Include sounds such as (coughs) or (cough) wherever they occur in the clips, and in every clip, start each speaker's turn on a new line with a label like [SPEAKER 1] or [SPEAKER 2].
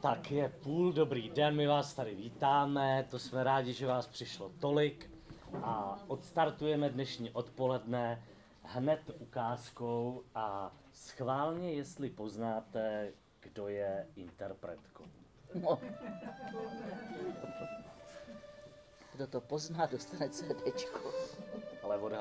[SPEAKER 1] Tak je půl, dobrý den, my vás tady vítáme, to jsme rádi, že vás přišlo tolik a odstartujeme dnešní odpoledne hned ukázkou a schválně, jestli poznáte, kdo je interpretkou.
[SPEAKER 2] No. Kdo to pozná, dostane CDčko.
[SPEAKER 1] Ale od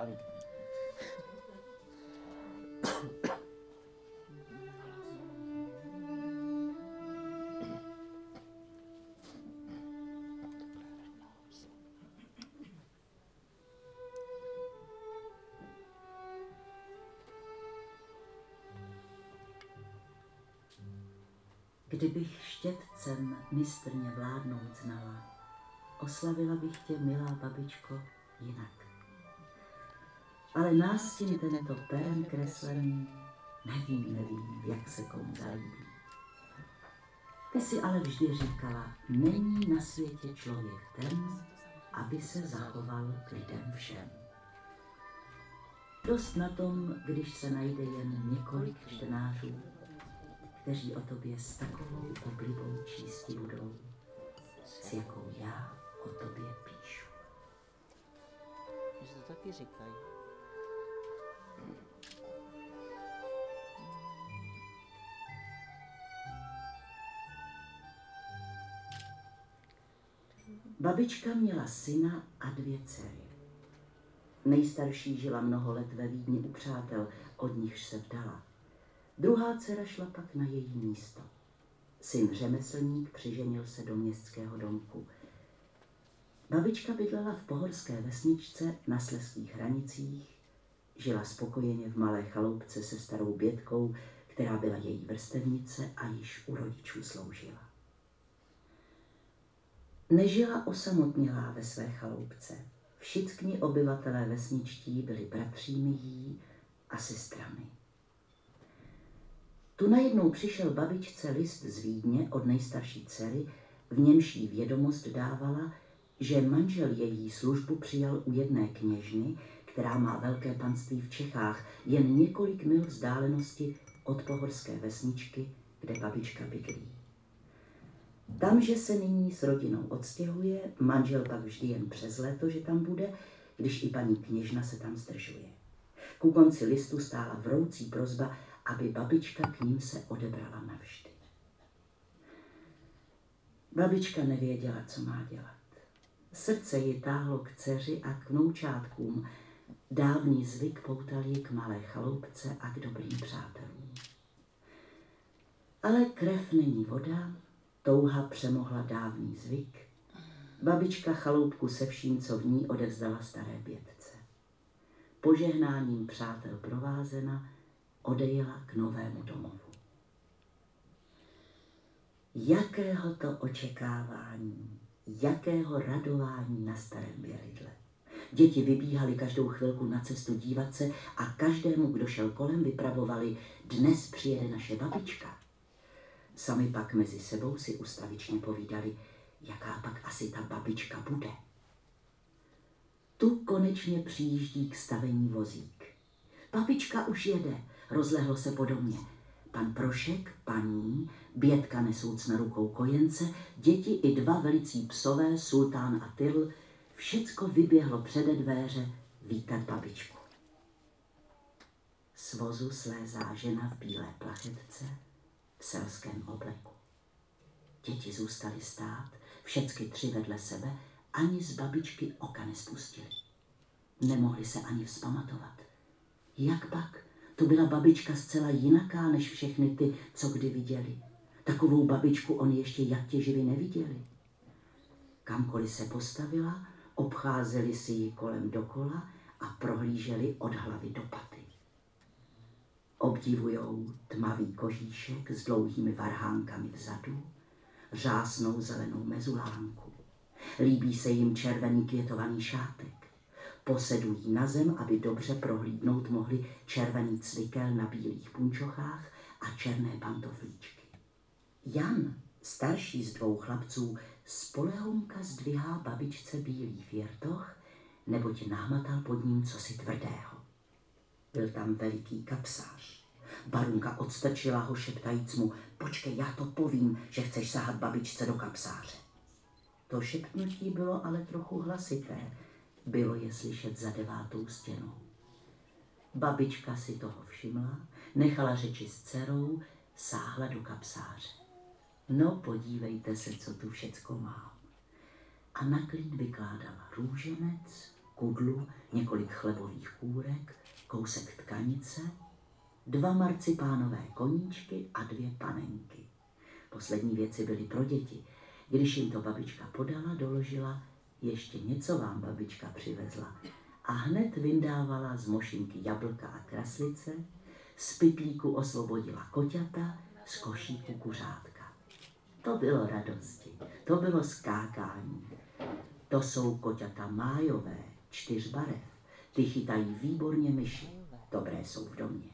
[SPEAKER 3] mistrně vládnout znala, oslavila bych tě, milá babičko, jinak. Ale nástin tento perem kreslený, nevím, nevím, jak se komu zalíbí. Ty si ale vždy říkala, není na světě člověk ten, aby se zachoval k lidem všem. Dost na tom, když se najde jen několik čtenářů, kteří o tobě s takovou oblibou čísti budou, s jakou já o tobě píšu.
[SPEAKER 2] Že to taky říkají.
[SPEAKER 3] Babička měla syna a dvě dcery. Nejstarší žila mnoho let ve Vídni u přátel, od nichž se vdala. Druhá dcera šla pak na její místo. Syn řemeslník přiženil se do městského domku. Babička bydlela v pohorské vesničce na sleských hranicích, žila spokojeně v malé chaloupce se starou bětkou, která byla její vrstevnice a již u rodičů sloužila. Nežila osamotnělá ve své chaloupce. Všichni obyvatelé vesničtí byli bratřími jí a sestrami. Tu najednou přišel babičce list z Vídně od nejstarší dcery, v němž jí vědomost dávala, že manžel její službu přijal u jedné kněžny, která má velké panství v Čechách, jen několik mil vzdálenosti od pohorské vesničky, kde babička bydlí. Tamže se nyní s rodinou odstěhuje, manžel pak vždy jen přes léto, že tam bude, když i paní kněžna se tam zdržuje. Ku konci listu stála vroucí prozba, aby babička k ním se odebrala navždy. Babička nevěděla, co má dělat. Srdce ji táhlo k dceři a k vnoučátkům. Dávný zvyk poutal ji k malé chaloupce a k dobrým přátelům. Ale krev není voda, touha přemohla dávný zvyk. Babička chaloupku se vším, co v ní odevzdala staré bětce. Požehnáním přátel provázena, odejela k novému domovu. Jakého to očekávání, jakého radování na starém bělidle. Děti vybíhali každou chvilku na cestu dívat se a každému, kdo šel kolem, vypravovali, dnes přijede naše babička. Sami pak mezi sebou si ustavičně povídali, jaká pak asi ta babička bude. Tu konečně přijíždí k stavení vozík. Babička už jede, rozlehlo se po domě. Pan Prošek, paní, Bětka nesouc na rukou kojence, děti i dva velicí psové, sultán a tyl, všecko vyběhlo přede dvéře vítat babičku. Z vozu slézá žena v bílé plachetce, v selském obleku. Děti zůstaly stát, všecky tři vedle sebe, ani z babičky oka nespustili. Nemohli se ani vzpamatovat. Jak pak? To byla babička zcela jinaká než všechny ty, co kdy viděli. Takovou babičku on ještě jak živy neviděli. Kamkoliv se postavila, obcházeli si ji kolem dokola a prohlíželi od hlavy do paty. Obdivujou tmavý kožíšek s dlouhými varhánkami vzadu, řásnou zelenou mezulánku. Líbí se jim červený květovaný šátek. Posedují na zem, aby dobře prohlídnout mohli červený cvikel na bílých punčochách a černé pantoflíčky. Jan, starší z dvou chlapců, spolehonka zdvihá babičce bílý věrtoch, neboť námatal pod ním cosi tvrdého. Byl tam veliký kapsář. Barunka odstrčila ho šeptajíc mu, počkej, já to povím, že chceš sahat babičce do kapsáře. To šepnutí bylo ale trochu hlasité. Bylo je slyšet za devátou stěnou. Babička si toho všimla, nechala řeči s dcerou, sáhla do kapsáře. No podívejte se, co tu všecko mám. A na klid vykládala růženec, kudlu, několik chlebových kůrek, kousek tkanice, dva marcipánové koníčky a dvě panenky. Poslední věci byly pro děti. Když jim to babička podala, doložila, ještě něco vám babička přivezla. A hned vyndávala z mošinky jablka a kraslice, z pytlíku osvobodila koťata, z košíku kuřátka. To bylo radosti, to bylo skákání. To jsou koťata májové, čtyř barev. Ty chytají výborně myši, dobré jsou v domě.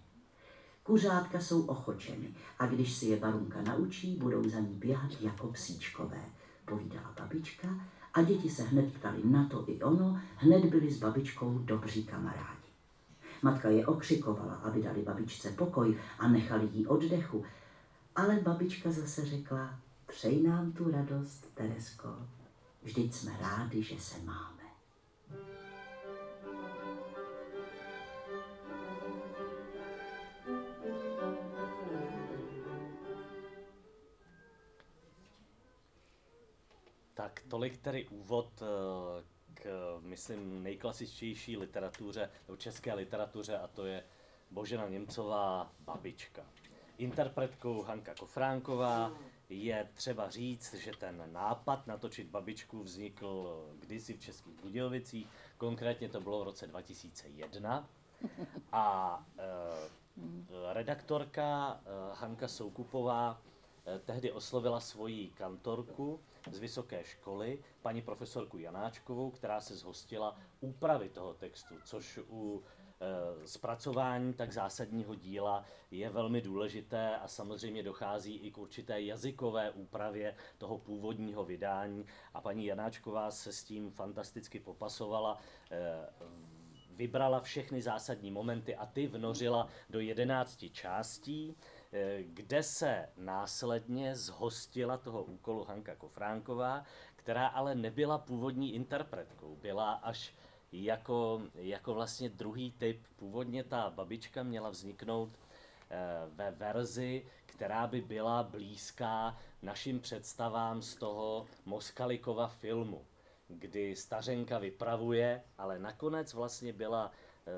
[SPEAKER 3] Kuřátka jsou ochočeny a když si je barunka naučí, budou za ní běhat jako psíčkové, povídala babička a děti se hned ptali na to i ono, hned byli s babičkou dobří kamarádi. Matka je okřikovala, aby dali babičce pokoj a nechali jí oddechu, ale babička zase řekla, přeji nám tu radost, Teresko, vždyť jsme rádi, že se máme.
[SPEAKER 1] Tak tolik tedy úvod eh, k, myslím, nejklasičtější literatuře, nebo české literatuře, a to je Božena Němcová Babička. Interpretkou Hanka Kofránková je třeba říct, že ten nápad natočit babičku vznikl kdysi v Českých Budějovicích, konkrétně to bylo v roce 2001. A e, redaktorka e, Hanka Soukupová e, tehdy oslovila svoji kantorku z vysoké školy, paní profesorku Janáčkovou, která se zhostila úpravy toho textu, což u e, zpracování tak zásadního díla je velmi důležité a samozřejmě dochází i k určité jazykové úpravě toho původního vydání. A paní Janáčková se s tím fantasticky popasovala, e, vybrala všechny zásadní momenty a ty vnořila do jedenácti částí, kde se následně zhostila toho úkolu Hanka Kofránková, která ale nebyla původní interpretkou, byla až jako, jako vlastně druhý typ. Původně ta babička měla vzniknout eh, ve verzi, která by byla blízká našim představám z toho Moskalikova filmu, kdy stařenka vypravuje, ale nakonec vlastně byla eh,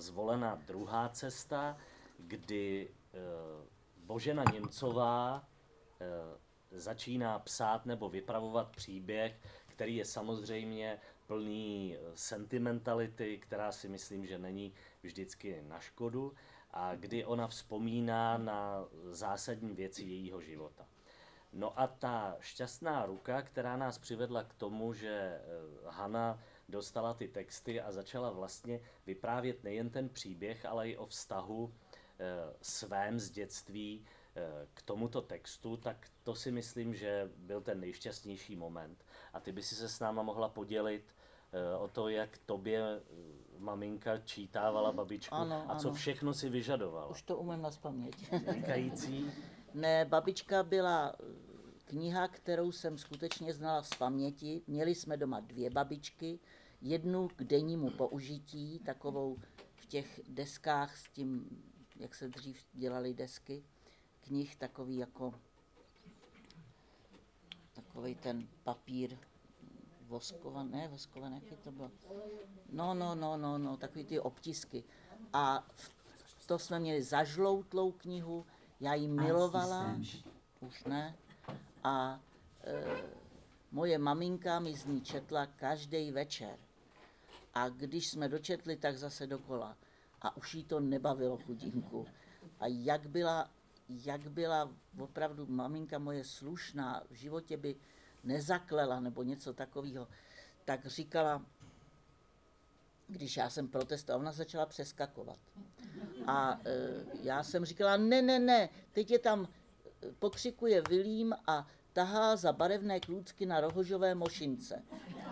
[SPEAKER 1] zvolena druhá cesta, kdy eh, Božena Němcová začíná psát nebo vypravovat příběh, který je samozřejmě plný eh, sentimentality, která si myslím, že není vždycky na škodu a kdy ona vzpomíná na zásadní věci jejího života. No a ta šťastná ruka, která nás přivedla k tomu, že eh, Hana dostala ty texty a začala vlastně vyprávět nejen ten příběh, ale i o vztahu eh, svém z dětství k tomuto textu, tak to si myslím, že byl ten nejšťastnější moment. A ty by si se s náma mohla podělit Eh, o to, jak tobě eh, maminka čítávala babičku
[SPEAKER 2] ano,
[SPEAKER 1] a co
[SPEAKER 2] ano.
[SPEAKER 1] všechno si vyžadovala.
[SPEAKER 2] Už to umím na spaměť.
[SPEAKER 1] Vynikající. (laughs)
[SPEAKER 2] ne, babička byla eh, kniha, kterou jsem skutečně znala z paměti. Měli jsme doma dvě babičky, jednu k dennímu použití, takovou v těch deskách s tím, jak se dřív dělaly desky, knih takový jako takový ten papír voskované, ne voskované, jaký to bylo? No, no, no, no, no, takový ty obtisky. A to jsme měli zažloutlou knihu, já ji milovala, už ne. A e, moje maminka mi z ní četla každý večer. A když jsme dočetli, tak zase dokola. A už jí to nebavilo chudinku. A jak byla, jak byla opravdu maminka moje slušná, v životě by nezaklela nebo něco takového, tak říkala, když já jsem protestovala, ona začala přeskakovat. A e, já jsem říkala, ne, ne, ne, teď je tam, e, pokřikuje Vilím a tahá za barevné klůcky na rohožové mošince.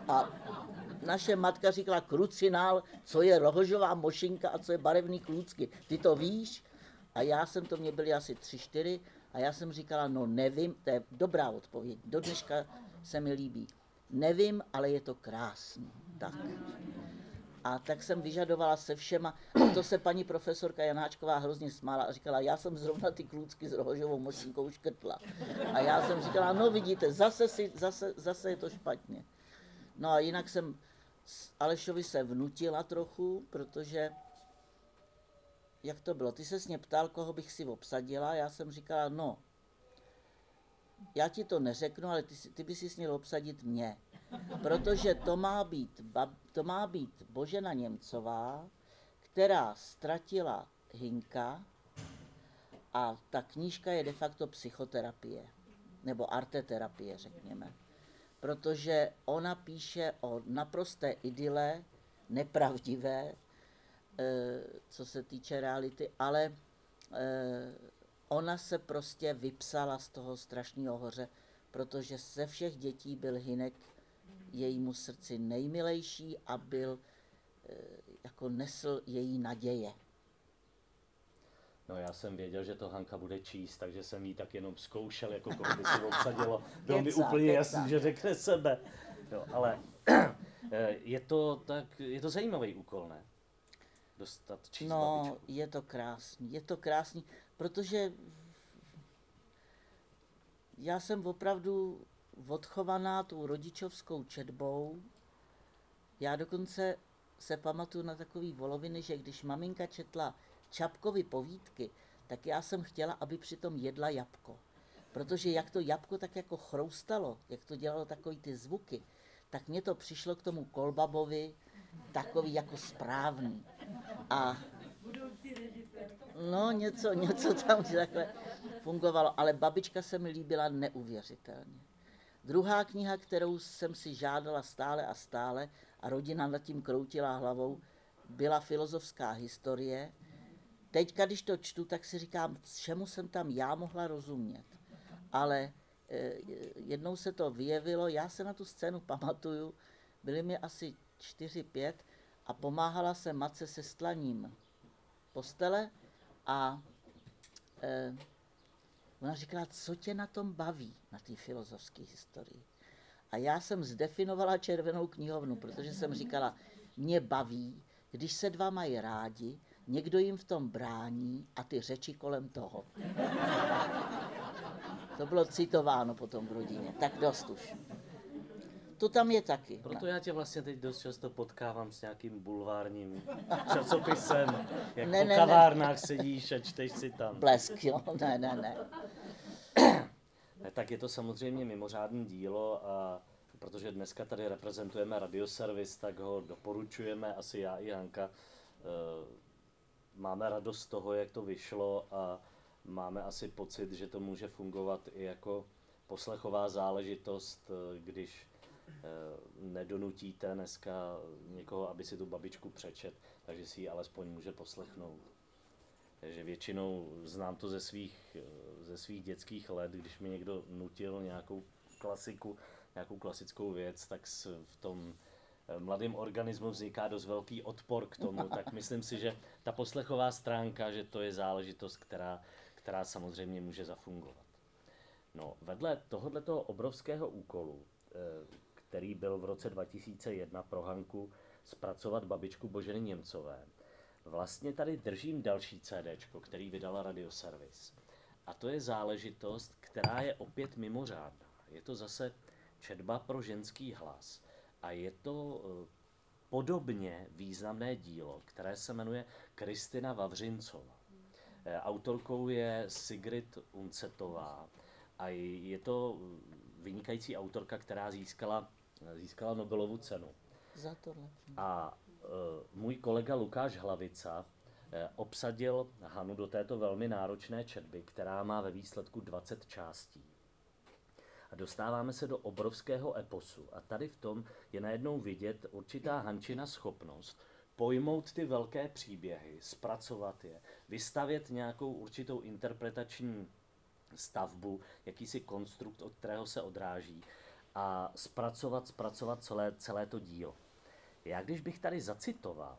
[SPEAKER 2] A naše matka říkala, krucinál, co je rohožová mošinka a co je barevný klůcky. Ty to víš? A já jsem to, mě byly asi tři, čtyři, a já jsem říkala, no nevím, to je dobrá odpověď, do dneška se mi líbí. Nevím, ale je to krásný. Tak. A tak jsem vyžadovala se všema, a to se paní profesorka Janáčková hrozně smála a říkala, já jsem zrovna ty klůcky s rohožovou močinkou škrtla. A já jsem říkala, no vidíte, zase, si, zase, zase je to špatně. No a jinak jsem Alešovi se vnutila trochu, protože jak to bylo? Ty se mě ptal, koho bych si obsadila, já jsem říkala, no, já ti to neřeknu, ale ty, ty by si směl obsadit mě. Protože to má být, to má být Božena Němcová, která ztratila Hinka a ta knížka je de facto psychoterapie, nebo arteterapie, řekněme. Protože ona píše o naprosté idyle, nepravdivé, eh, co se týče reality, ale eh, ona se prostě vypsala z toho strašného hoře, protože ze všech dětí byl Hinek jejímu srdci nejmilejší a byl, eh, jako nesl její naděje.
[SPEAKER 1] No já jsem věděl, že to Hanka bude číst, takže jsem jí tak jenom zkoušel, jako koho by si obsadilo. (laughs) Bylo mi úplně jasný, že řekne sebe. Jo, ale (clears throat) eh, je to, tak, je to zajímavý úkol, ne? Dostat číst
[SPEAKER 2] No,
[SPEAKER 1] babičku.
[SPEAKER 2] je to krásný, je to krásný, protože já jsem opravdu odchovaná tou rodičovskou četbou. Já dokonce se pamatuju na takový voloviny, že když maminka četla Čapkovi povídky, tak já jsem chtěla, aby přitom jedla jabko. Protože jak to jabko tak jako chroustalo, jak to dělalo takový ty zvuky, tak mně to přišlo k tomu kolbabovi takový jako správný. A no něco, něco tam (laughs) takhle fungovalo, ale babička se mi líbila neuvěřitelně. Druhá kniha, kterou jsem si žádala stále a stále a rodina nad tím kroutila hlavou, byla filozofská historie. Teď, když to čtu, tak si říkám, čemu jsem tam já mohla rozumět. Ale eh, jednou se to vyjevilo, já se na tu scénu pamatuju, byly mi asi čtyři, pět a pomáhala se matce se stlaním postele a e, ona říkala, co tě na tom baví, na té filozofské historii. A já jsem zdefinovala červenou knihovnu, protože jsem říkala, mě baví, když se dva mají rádi, někdo jim v tom brání a ty řeči kolem toho. To bylo citováno potom v rodině. Tak dost už. To tam je taky.
[SPEAKER 1] Proto já tě vlastně teď dost často potkávám s nějakým bulvárním časopisem, jak ne, po ne, kavárnách ne. sedíš a čteš si tam.
[SPEAKER 2] Blesk, jo? Ne, ne, ne.
[SPEAKER 1] Tak je to samozřejmě mimořádné dílo a protože dneska tady reprezentujeme radioservis, tak ho doporučujeme, asi já i Hanka. Eh, máme radost z toho, jak to vyšlo a máme asi pocit, že to může fungovat i jako poslechová záležitost, eh, když eh, nedonutíte dneska někoho, aby si tu babičku přečet, takže si ji alespoň může poslechnout. Takže většinou znám to ze svých, ze svých dětských let, když mi někdo nutil nějakou klasiku, nějakou klasickou věc, tak v tom mladém organismu vzniká dost velký odpor k tomu, tak myslím si, že ta poslechová stránka, že to je záležitost, která, která samozřejmě může zafungovat. No, vedle tohoto obrovského úkolu, eh, který byl v roce 2001 pro Hanku zpracovat babičku Boženy Němcové, vlastně tady držím další CD, který vydala Radioservis. A to je záležitost, která je opět mimořádná. Je to zase četba pro ženský hlas. A je to eh, podobně významné dílo, které se jmenuje Kristina Vavřincová. Eh, autorkou je Sigrid Uncetová a je to vynikající autorka, která získala, získala Nobelovu cenu.
[SPEAKER 2] Za tohle.
[SPEAKER 1] A můj kolega Lukáš Hlavica obsadil Hanu do této velmi náročné četby, která má ve výsledku 20 částí. A dostáváme se do obrovského eposu. A tady v tom je najednou vidět určitá Hančina schopnost pojmout ty velké příběhy, zpracovat je, vystavět nějakou určitou interpretační stavbu, jakýsi konstrukt, od kterého se odráží a zpracovat, zpracovat celé, celé to dílo. Já když bych tady zacitoval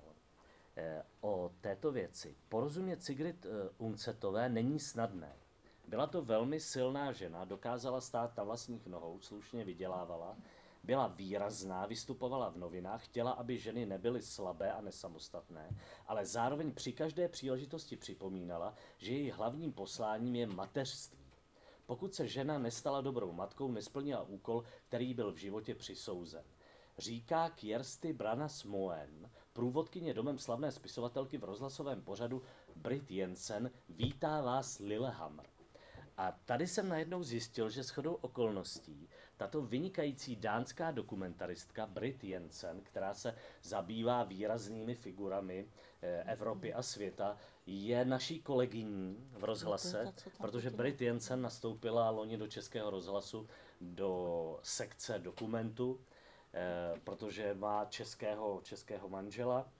[SPEAKER 1] Eh, O této věci porozumět Sigrid eh, Uncetové není snadné. Byla to velmi silná žena, dokázala stát na vlastních nohou, slušně vydělávala, byla výrazná, vystupovala v novinách, chtěla, aby ženy nebyly slabé a nesamostatné, ale zároveň při každé příležitosti připomínala, že její hlavním posláním je mateřství. Pokud se žena nestala dobrou matkou, nesplnila úkol, který byl v životě přisouzen. Říká Kjersty Branas Moen, průvodkyně domem slavné spisovatelky v rozhlasovém pořadu Brit Jensen, vítá vás Lillehammer. A tady jsem najednou zjistil, že shodou okolností tato vynikající dánská dokumentaristka Brit Jensen, která se zabývá výraznými figurami eh, Evropy a světa, je naší kolegyní v rozhlase,
[SPEAKER 2] tam
[SPEAKER 1] protože. Brit Jensen nastoupila loni do Českého rozhlasu do sekce dokumentu, eh, protože má českého, českého manžela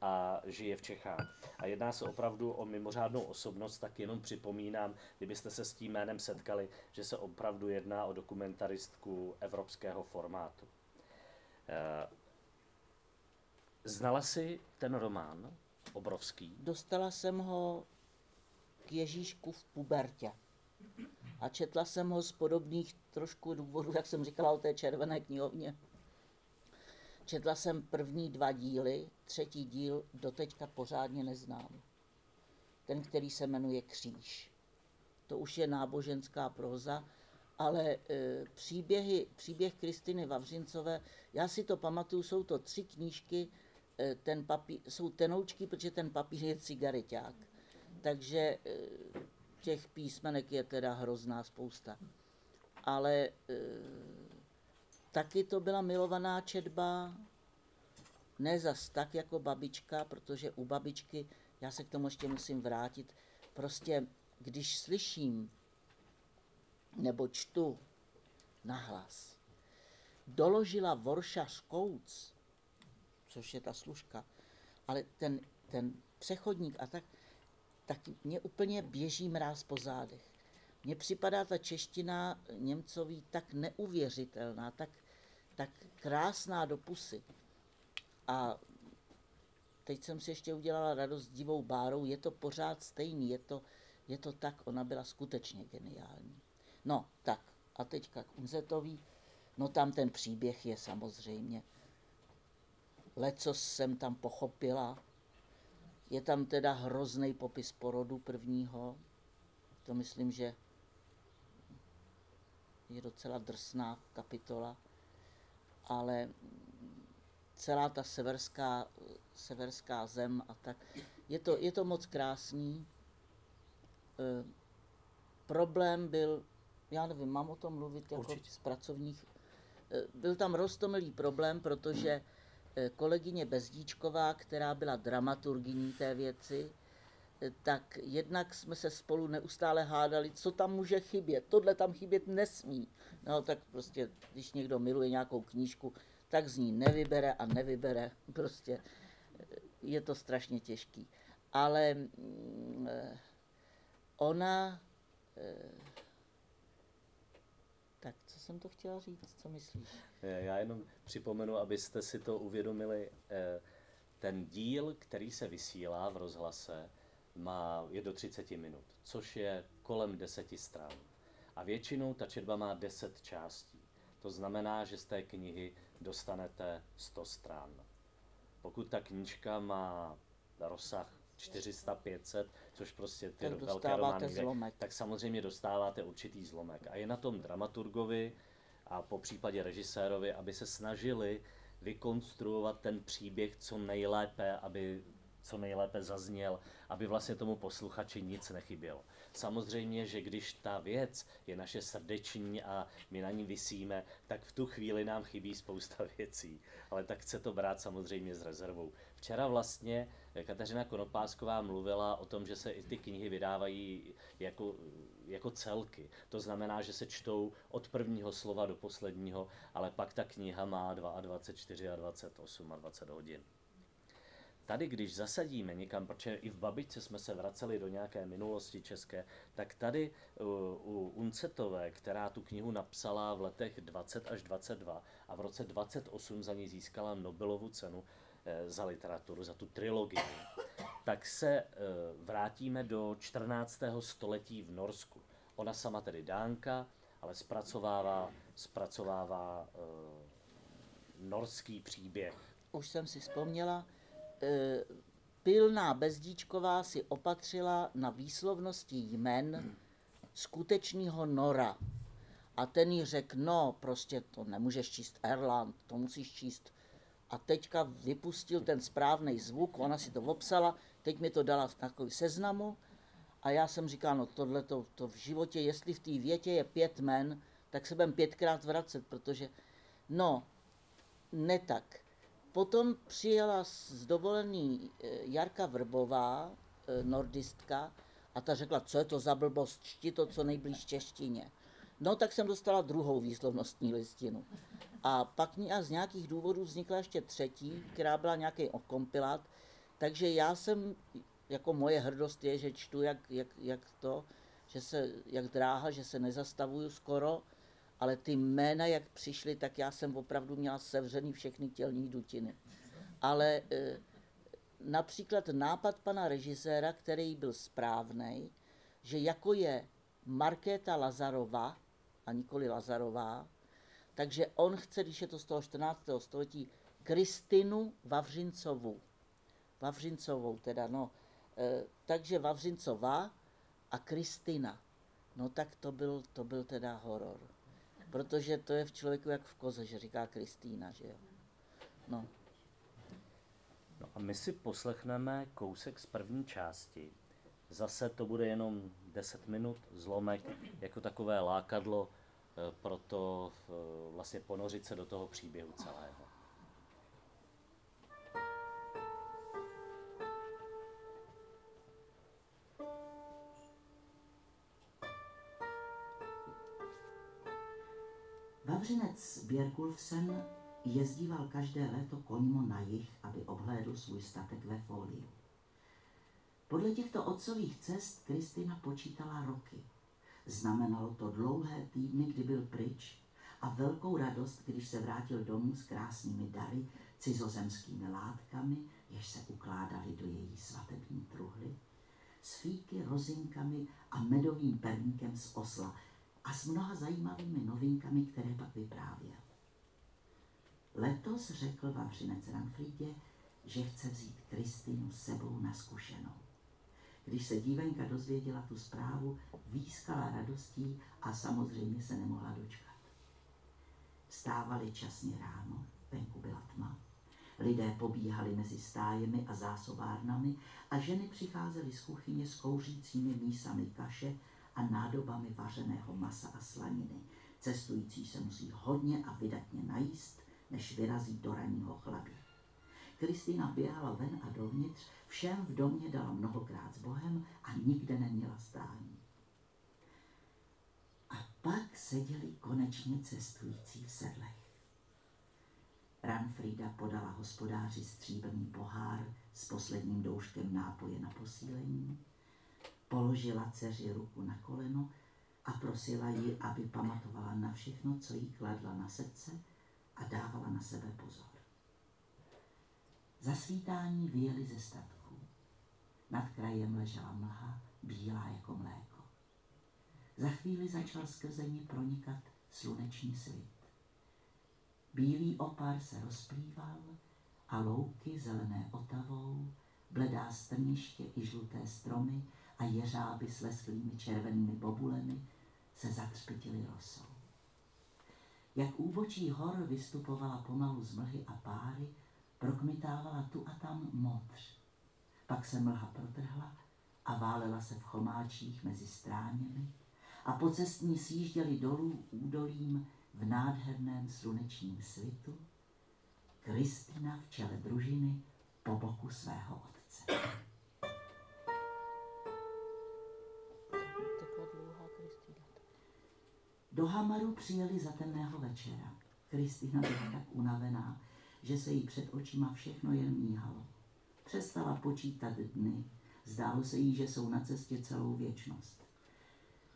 [SPEAKER 1] a žije v Čechách. A jedná se opravdu o mimořádnou osobnost, tak jenom připomínám, kdybyste se s tím jménem setkali, že se opravdu jedná o dokumentaristku evropského formátu. Eh, Znala si ten román obrovský?
[SPEAKER 2] Dostala jsem ho k Ježíšku v pubertě. A četla jsem ho z podobných trošku důvodů, jak jsem říkala o té červené knihovně. Četla jsem první dva díly, třetí díl doteďka pořádně neznám. Ten, který se jmenuje Kříž. To už je náboženská proza, ale e, příběhy, příběh Kristiny Vavřincové, já si to pamatuju, jsou to tři knížky, e, ten papír, jsou tenoučky, protože ten papír je cigareťák. Takže e, těch písmenek je teda hrozná spousta. Ale e, taky to byla milovaná četba, ne zas tak jako babička, protože u babičky, já se k tomu ještě musím vrátit, prostě když slyším nebo čtu nahlas, doložila Voršař Kouc, což je ta služka, ale ten, ten přechodník a tak, tak mě úplně běží mráz po zádech. Mně připadá ta čeština Němcový tak neuvěřitelná, tak, tak krásná do pusy. A teď jsem si ještě udělala radost s divou bárou, je to pořád stejný, je to, je to tak, ona byla skutečně geniální. No, tak, a teďka k Unzetový, no tam ten příběh je samozřejmě. Leco jsem tam pochopila, je tam teda hrozný popis porodu prvního, to myslím, že je docela drsná kapitola, ale celá ta severská, severská zem a tak. Je to, je to moc krásný. E, problém byl, já nevím, mám o tom mluvit jako
[SPEAKER 1] Určitě.
[SPEAKER 2] z pracovních. E, byl tam rostomilý problém, protože e, kolegyně Bezdíčková, která byla dramaturgyní té věci, tak jednak jsme se spolu neustále hádali, co tam může chybět. Tohle tam chybět nesmí. No tak prostě, když někdo miluje nějakou knížku, tak z ní nevybere a nevybere. Prostě eh, je to strašně těžký. Ale mm, eh, ona... eh, Tak, co jsem to chtěla říct? Co myslíš?
[SPEAKER 1] Já jenom připomenu, abyste si to uvědomili. Ten díl, který se vysílá v rozhlase, má, je do 30 minut, což je kolem 10 stran. A většinou ta četba má 10 částí. To znamená, že z té knihy dostanete 100 stran. Pokud ta knížka má rozsah 400-500, což prostě ty
[SPEAKER 2] Tak
[SPEAKER 1] velké romány,
[SPEAKER 2] zlomek.
[SPEAKER 1] tak samozřejmě dostáváte určitý zlomek. A je na tom dramaturgovi a po případě režisérovi, aby se snažili vykonstruovat ten příběh co nejlépe, aby co nejlépe zazněl, aby vlastně tomu posluchači nic nechybělo. Samozřejmě, že když ta věc je naše srdeční a my na ní visíme, tak v tu chvíli nám chybí spousta (laughs) věcí. Ale tak chce to brát samozřejmě s rezervou. Včera vlastně Kateřina Konopásková mluvila o tom, že se i ty knihy vydávají jako, jako celky. To znamená, že se čtou od prvního slova do posledního, ale pak ta kniha má 22, 24 a 28 a 20 hodin. Tady, když zasadíme někam, protože i v Babičce jsme se vraceli do nějaké minulosti české, tak tady u, Uncetové, která tu knihu napsala v letech 20 až 22 a v roce 28 za ní získala Nobelovu cenu, eh, za literaturu, za tu trilogii, tak se eh, vrátíme do 14. století v Norsku. Ona sama tedy Dánka, ale zpracovává, zpracovává uh, norský příběh.
[SPEAKER 2] Už jsem si vzpomněla, pilná Bezdíčková si opatřila na výslovnosti jmen skutečného Nora. A ten jí řekl, no prostě to nemůžeš číst Erland, to musíš číst. A teďka vypustil ten správný zvuk, ona si to opsala, teď mi to dala v takový seznamu a já jsem říkal, no tohle to, to v životě, jestli v té větě je pět men, tak se budem pětkrát vracet, protože no, ne tak. Potom přijela z dovolený eh, Jarka Vrbová, eh, nordistka, a ta řekla, co je to za blbost, čti to co nejblíž češtině. No tak jsem dostala druhou výslovnostní listinu. A pak a z nějakých důvodů vznikla ještě třetí, která byla nějaký kompilát, takže já jsem, jako moje hrdost je, že čtu jak, jak, jak to, že se, jak dráha, že se nezastavuju skoro, ale ty jména, jak přišly, tak já jsem opravdu měla sevřený všechny tělní dutiny. Ale e, například nápad pana režiséra, který byl správný, že jako je Markéta Lazarova, a nikoli Lazarová, takže on chce, když je to z toho 14. století, Kristinu Vavřincovu. Vavřincovou teda, no. E, takže Vavřincová a Kristina. No tak to byl, to byl teda horor. Protože to je v člověku jak v koze, že říká Kristýna, že jo. No.
[SPEAKER 1] No a my si poslechneme kousek z první části. Zase to bude jenom 10 minut, zlomek, jako takové lákadlo eh, pro to eh, vlastně ponořit se do toho příběhu celého.
[SPEAKER 3] Bjerkulfsen jezdíval každé léto koňmo na jih, aby obhlédl svůj statek ve fóliu. Podle těchto otcových cest Kristina počítala roky. Znamenalo to dlouhé týdny, kdy byl pryč a velkou radost, když se vrátil domů s krásnými dary, cizozemskými látkami, jež se ukládaly do její svatební truhly, s fíky, rozinkami a medovým perníkem z osla a s mnoha zajímavými novinkami, které pak vyprávěl. Letos řekl Vavřinec Ranfrídě, že chce vzít Kristinu sebou na zkušenou. Když se dívenka dozvěděla tu zprávu, výskala radostí a samozřejmě se nemohla dočkat. Stávali časně ráno, venku byla tma. Lidé pobíhali mezi stájemi a zásobárnami a ženy přicházely z kuchyně s kouřícími mísami kaše a nádobami vařeného masa a slaniny. Cestující se musí hodně a vydatně najíst, než vyrazí do ranního chladu. Kristýna běhala ven a dovnitř, všem v domě dala mnohokrát s Bohem a nikde neměla stání. A pak seděli konečně cestující v sedlech. Ranfrida podala hospodáři stříbrný pohár s posledním douškem nápoje na posílení, položila dceři ruku na koleno a prosila ji, aby pamatovala na všechno, co jí kladla na srdce a dávala na sebe pozor. Za svítání vyjeli ze statků. Nad krajem ležela mlha, bílá jako mléko. Za chvíli začal skrze ní pronikat sluneční svit. Bílý opar se rozplýval a louky zelené otavou, bledá strniště i žluté stromy a jeřáby s lesklými červenými bobulemi se zatřpitily rosou. Jak úbočí hor vystupovala pomalu z mlhy a páry, prokmitávala tu a tam modř. Pak se mlha protrhla a válela se v chomáčích mezi stráněmi a po cestní sjížděli dolů údolím v nádherném slunečním svitu Kristina v čele družiny po boku svého otce. Do Hamaru přijeli za temného večera. Kristina byla tak unavená, že se jí před očima všechno jen míhalo. Přestala počítat dny. Zdálo se jí, že jsou na cestě celou věčnost.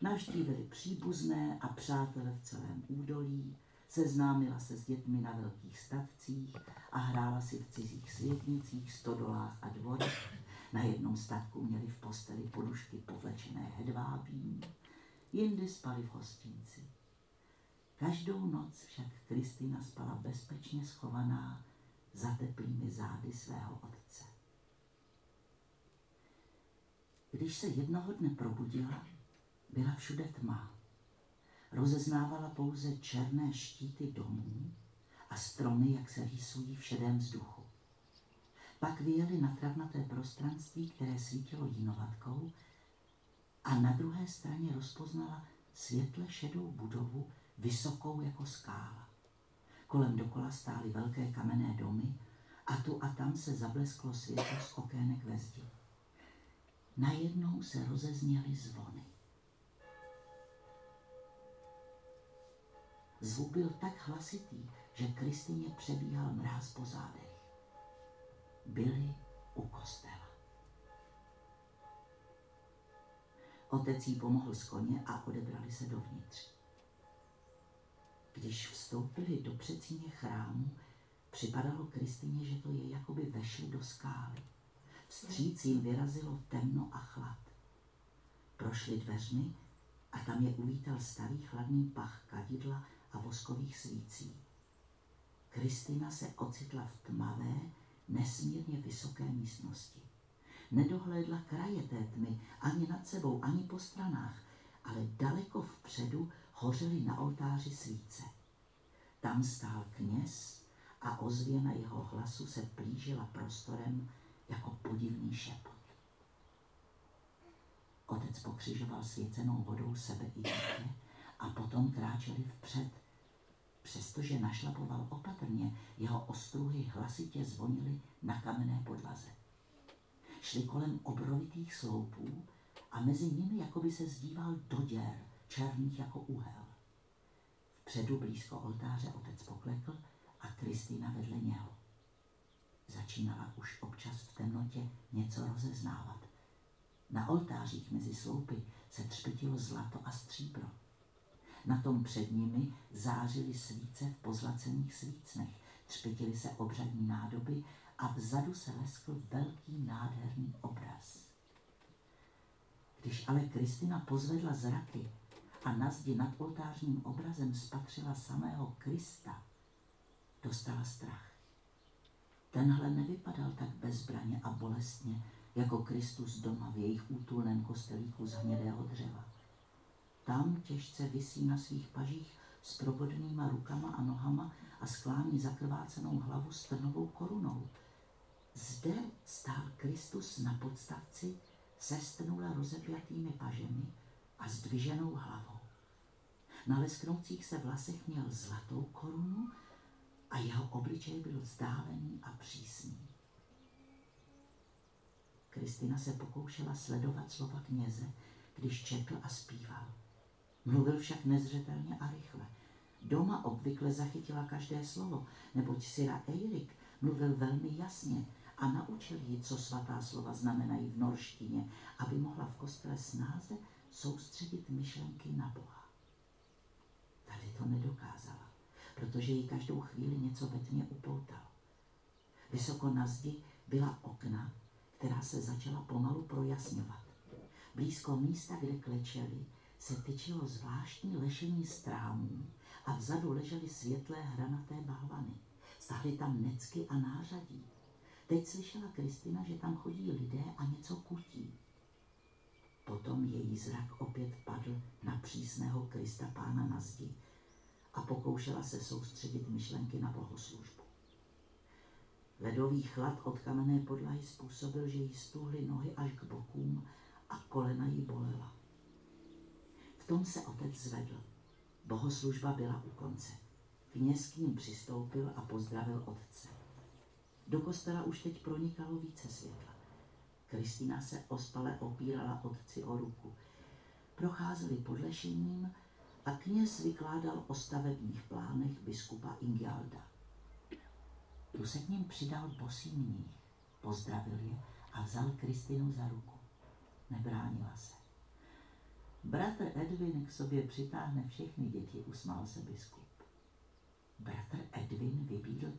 [SPEAKER 3] Navštívili příbuzné a přátele v celém údolí, Seznámila se s dětmi na velkých statcích a hrála si v cizích světnicích, stodolách a dvorech. Na jednom statku měli v posteli podušky povlečené hedvábím, jinde spali v hostinci. Každou noc však Kristina spala bezpečně schovaná za teplými zády svého otce. Když se jednoho dne probudila, byla všude tma. Rozeznávala pouze černé štíty domů a stromy, jak se rýsují v šedém vzduchu. Pak vyjeli na travnaté prostranství, které svítilo jinovatkou a na druhé straně rozpoznala světle šedou budovu, vysokou jako skála. Kolem dokola stály velké kamenné domy a tu a tam se zablesklo světlo z okének ve zdi. Najednou se rozezněly zvony. Zvuk byl tak hlasitý, že Kristině přebíhal mráz po zádech. Byli u kostela. Otec jí pomohl z koně a odebrali se dovnitř. Když vstoupili do předsíně chrámu, připadalo Kristině, že to je, jako by vešli do skály. Vstříc jim vyrazilo temno a chlad. Prošli dveřmi a tam je uvítal starý chladný pach kadidla a voskových svící. Kristina se ocitla v tmavé, nesmírně vysoké místnosti. Nedohlédla kraje té tmy ani nad sebou, ani po stranách, ale daleko vpředu hořely na oltáři svíce. Tam stál kněz a ozvěna jeho hlasu se plížila prostorem jako podivný šepot. Otec pokřižoval svěcenou vodou sebe i dítě a potom kráčeli vpřed. Přestože našlapoval opatrně, jeho ostruhy hlasitě zvonily na kamenné podlaze. Šli kolem obrovitých sloupů a mezi nimi jakoby se zdíval doděr, černých jako uhel. Vpředu blízko oltáře otec poklekl a Kristýna vedle něho. Začínala už občas v temnotě něco rozeznávat. Na oltářích mezi sloupy se třpitilo zlato a stříbro. Na tom před nimi zářily svíce v pozlacených svícnech, třpitily se obřadní nádoby a vzadu se leskl velký nádherný obraz. Když ale Kristina pozvedla zraky a na zdi nad oltářním obrazem spatřila samého Krista, dostala strach. Tenhle nevypadal tak bezbraně a bolestně, jako Kristus doma v jejich útulném kostelíku z hnědého dřeva. Tam těžce visí na svých pažích s probodnýma rukama a nohama a sklání zakrvácenou hlavu s trnovou korunou. Zde stál Kristus na podstavci se strnula rozepjatými pažemi a zdviženou hlavou. Na lesknoucích se vlasech měl zlatou korunu a jeho obličej byl vzdálený a přísný. Kristina se pokoušela sledovat slova kněze, když četl a zpíval. Mluvil však nezřetelně a rychle. Doma obvykle zachytila každé slovo, neboť Syra Eirik mluvil velmi jasně a naučil ji, co svatá slova znamenají v norštině, aby mohla v kostele snáze soustředit myšlenky na Boha. Tady to nedokázala, protože jí každou chvíli něco ve tmě upoutalo. Vysoko na zdi byla okna, která se začala pomalu projasňovat. Blízko místa, kde klečeli, se tyčilo zvláštní lešení strámů a vzadu ležely světlé hranaté balvany. Stáhly tam necky a nářadí. Teď slyšela Kristina, že tam chodí lidé a něco kutí. Potom její zrak opět padl na přísného Krista pána na zdi a pokoušela se soustředit myšlenky na bohoslužbu. Ledový chlad od kamenné podlahy způsobil, že jí stuhly nohy až k bokům a kolena jí bolela. V tom se otec zvedl. Bohoslužba byla u konce. Kněz k ním přistoupil a pozdravil otce. Do kostela už teď pronikalo více světla. Kristýna se ospale opírala otci o ruku. Procházeli podlešením a kněz vykládal o stavebních plánech biskupa Ingialda. Tu se k ním přidal bosý mních, pozdravil je a vzal Kristinu za ruku. Nebránila se. Bratr Edwin k sobě přitáhne všechny děti, usmál se biskup.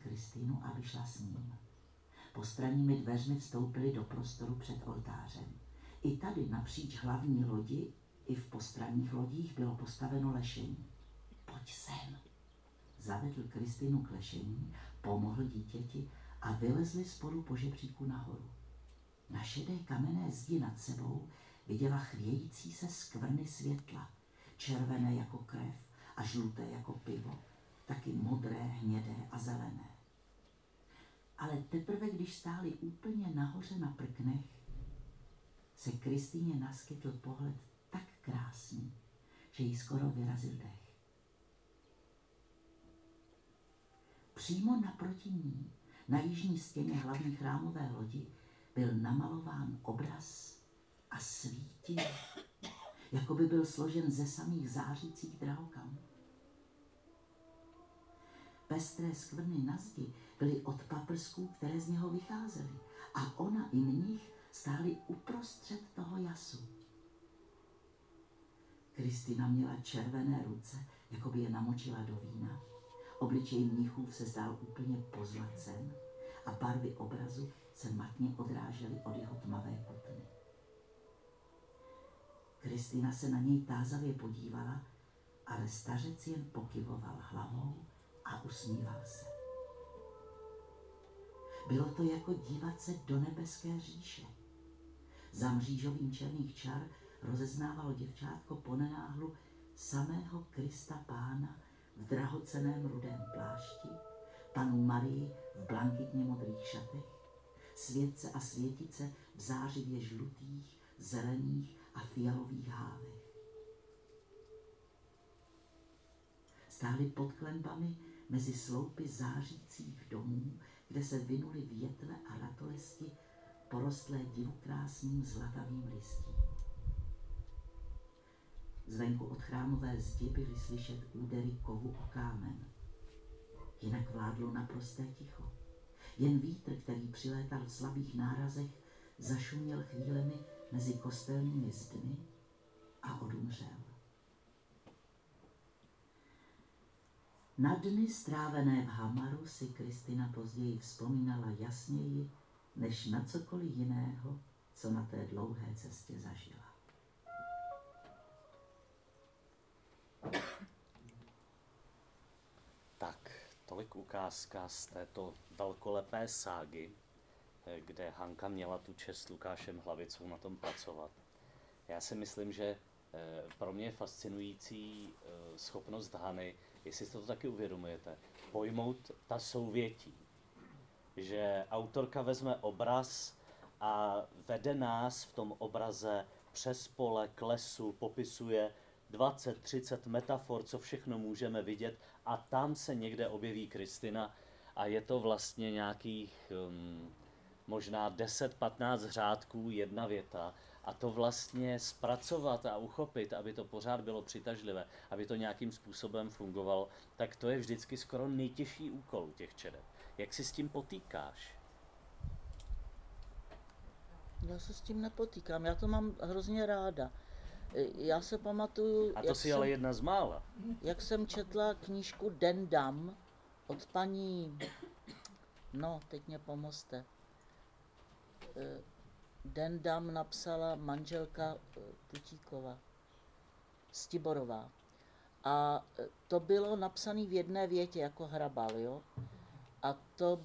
[SPEAKER 3] Kristýnu, aby šla s ním. Postranními dveřmi vstoupili do prostoru před oltářem. I tady napříč hlavní lodi, i v postranních lodích bylo postaveno lešení. Pojď sem. Zavedl Kristýnu k lešení, pomohl dítěti a vylezli spolu po žebříku nahoru. Na šedé kamenné zdi nad sebou viděla chvějící se skvrny světla, červené jako krev a žluté jako pivo, taky modré, hnědé a zelené. Ale teprve, když stáli úplně nahoře na prknech, se Kristýně naskytl pohled tak krásný, že jí skoro vyrazil dech. Přímo naproti ní, na jižní stěně hlavní chrámové lodi, byl namalován obraz a svítil, jako by byl složen ze samých zářících drahokam. Pestré skvrny na zdi byly od paprsků, které z něho vycházely a ona i mnich stáli uprostřed toho jasu. Kristina měla červené ruce, jako by je namočila do vína. Obličej mnichů se zdál úplně pozlacen a barvy obrazu se matně odrážely od jeho tmavé kutny. Kristina se na něj tázavě podívala, ale stařec jen pokyvoval hlavou a usmíval se. Bylo to jako dívat se do nebeské říše. Za mřížovým černých čar rozeznávalo děvčátko ponenáhlu samého Krista Pána v drahoceném rudém plášti, panu Marii v blankitně modrých šatech, světce a světice v zářivě žlutých, zelených a fialových hávech. Stály pod klembami mezi sloupy zářících domů, kde se vynuly větve a ratolesti porostlé divokrásným zlatavým listím. Zvenku od chrámové zdi byly slyšet údery kovu o kámen. Jinak vládlo naprosté ticho. Jen vítr, který přilétal v slabých nárazech, zašuměl chvílemi mezi kostelnými zdmi a odumřel. Na dny strávené v Hamaru si Kristina později vzpomínala jasněji než na cokoliv jiného, co na té dlouhé cestě zažila.
[SPEAKER 1] Tak, tolik ukázka z této velkolepé ságy, eh, kde Hanka měla tu čest s Lukášem Hlavicou na tom pracovat. Já si myslím, že eh, pro mě je fascinující eh, schopnost Hany, jestli si to taky uvědomujete, pojmout ta souvětí. Že autorka vezme obraz a vede nás v tom obraze přes pole k lesu, popisuje 20-30 metafor, co všechno můžeme vidět a tam se někde objeví Kristina a je to vlastně nějakých um, možná 10-15 řádků, jedna věta a to vlastně zpracovat a uchopit, aby to pořád bylo přitažlivé, aby to nějakým způsobem fungovalo, tak to je vždycky skoro nejtěžší úkol u těch čedeb. Jak si s tím potýkáš?
[SPEAKER 2] Já se s tím nepotýkám, já to mám hrozně ráda. Já se pamatuju,
[SPEAKER 1] A to si
[SPEAKER 2] jsem,
[SPEAKER 1] ale jedna z mála.
[SPEAKER 2] jak jsem četla knížku Dendam od paní, no teď mě pomozte, E, Dendam napsala manželka e, Tutíkova, Stiborová. A e, to bylo napsané v jedné větě jako hrabal, jo. A to,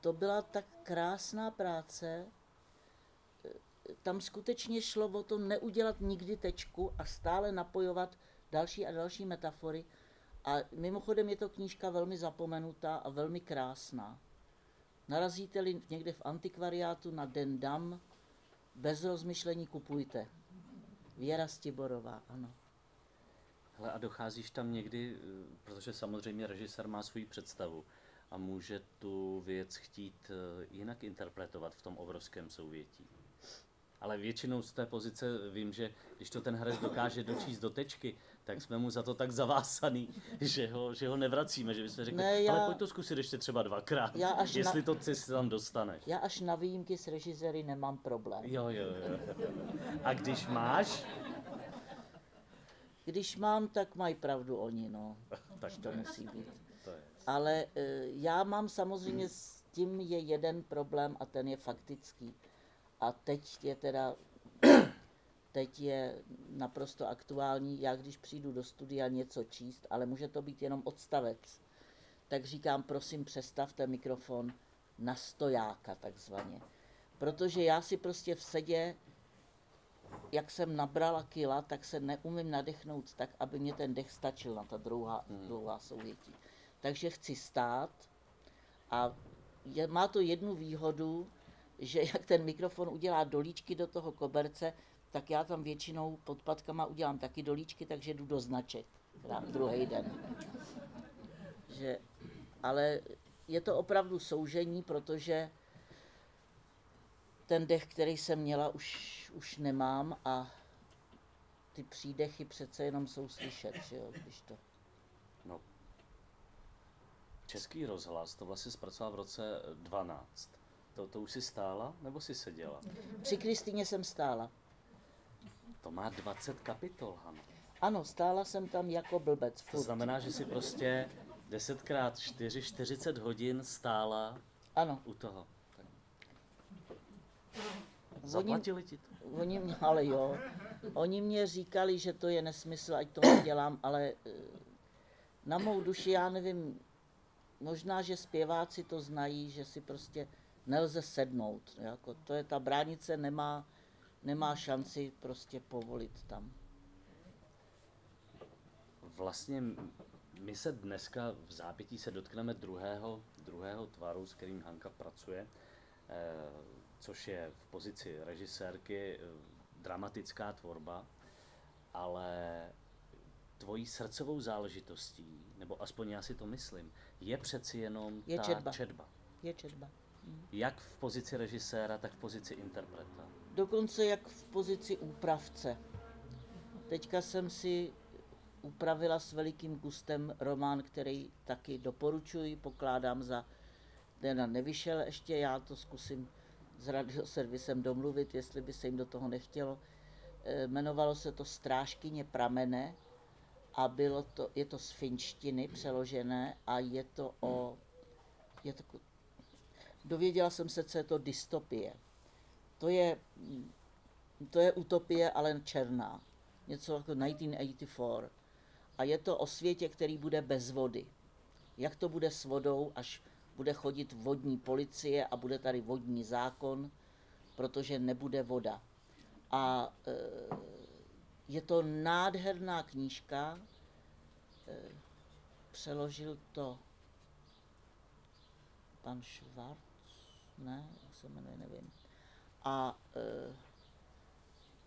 [SPEAKER 2] to byla tak krásná práce, tam skutečně šlo o to neudělat nikdy tečku a stále napojovat další a další metafory. A mimochodem je to knížka velmi zapomenutá a velmi krásná. Narazíte-li někde v antikvariátu na Den Dam, bez rozmyšlení kupujte. Věra Stiborová, ano.
[SPEAKER 1] Hele, a docházíš tam někdy, eh, protože samozřejmě režisér má svoji představu a může tu věc chtít eh, jinak interpretovat v tom obrovském souvětí. Ale většinou z té pozice vím, že když to ten herec dokáže dočíst do tečky, tak jsme mu za to tak zavásaný, (laughs) že ho, že ho nevracíme, že bychom řekli,
[SPEAKER 2] Ne, já-
[SPEAKER 1] ale pojď to zkusit ještě třeba dvakrát,
[SPEAKER 2] Já až
[SPEAKER 1] jestli
[SPEAKER 2] na-
[SPEAKER 1] to ty si tam dostaneš.
[SPEAKER 2] Já až na výjimky s režiséry nemám problém.
[SPEAKER 1] Jo, jo, jo. A když máš,
[SPEAKER 2] Když mám, tak mají pravdu oni, no. (laughs)
[SPEAKER 1] tak
[SPEAKER 2] To
[SPEAKER 1] to je,
[SPEAKER 2] musí být.
[SPEAKER 1] to je.
[SPEAKER 2] Ale eh, já mám samozřejmě s tím je jeden problém a ten je faktický. A teď je teda, teď je naprosto aktuální, já když přijdu do studia něco číst, ale může to být jenom odstavec, tak říkám, prosím, přestavte mikrofon na stojáka takzvaně. Protože já si prostě v sedě, jak jsem nabrala kila, tak se neumím nadechnout tak, aby mě ten dech stačil na ta dlouhá, dlouhá souvětí. Takže chci stát a je, má to jednu výhodu, že jak ten mikrofon udělá dolíčky do toho koberce, tak já tam většinou pod patkama udělám taky dolíčky, takže jdu do značek druhý den. Že, ale je to opravdu soužení, protože ten dech, který jsem měla, už, už nemám a ty přídechy přece jenom jsou slyšet, že jo, když to...
[SPEAKER 1] No. Český rozhlas to vlastně zpracoval v roce 12. To, to už si stála nebo si seděla?
[SPEAKER 2] Při Kristýně jsem stála.
[SPEAKER 1] To má 20 kapitol, Hano.
[SPEAKER 2] Ano, stála jsem tam jako blbec.
[SPEAKER 1] To
[SPEAKER 2] Furt.
[SPEAKER 1] znamená, že si prostě 10 krát 4, 40 hodin stála
[SPEAKER 2] Ano,
[SPEAKER 1] u toho. Tak.
[SPEAKER 2] Oni-
[SPEAKER 1] Zaplatili ti to?
[SPEAKER 2] oni mě, ale jo, oni mě říkali, že to je nesmysl, ať to nedělám, ale eh, na mou duši, já nevím, možná, že zpěváci to znají, že si prostě nelze sednout. Jako to je, ta bránice nemá, nemá šanci prostě povolit tam.
[SPEAKER 1] Vlastně my se dneska v zápětí se dotkneme druhého, druhého tvaru, s kterým Hanka pracuje, eh, což je v pozici režisérky eh, dramatická tvorba, ale tvojí srdcovou záležitostí, nebo aspoň já si to myslím, je přeci jenom
[SPEAKER 2] Je
[SPEAKER 1] ta
[SPEAKER 2] četba.
[SPEAKER 1] četba.
[SPEAKER 2] Je četba.
[SPEAKER 1] Jak v pozici režiséra, tak v pozici interpreta.
[SPEAKER 2] Dokonce jak v pozici úpravce. Teďka jsem si upravila s velikým gustem román, který taky doporučuji, pokládám za, ten nevyšel ještě, já to zkusím s radioservisem domluvit, jestli by se jim do toho nechtělo. Eh, Jmenovalo se to Strážkyně pramene a bylo to, je to z finštiny přeložené a je to o, je to, dověděla jsem se, co je to dystopie. To je, to je utopie, ale černá. Něco jako 1984. A je to o světě, který bude bez vody. Jak to bude s vodou, až bude chodit vodní policie a bude tady vodní zákon, protože nebude voda. A e, je to nádherná knížka, e, přeložil to pan Schwarz, ne, jak se jmenuje, nevím. A e,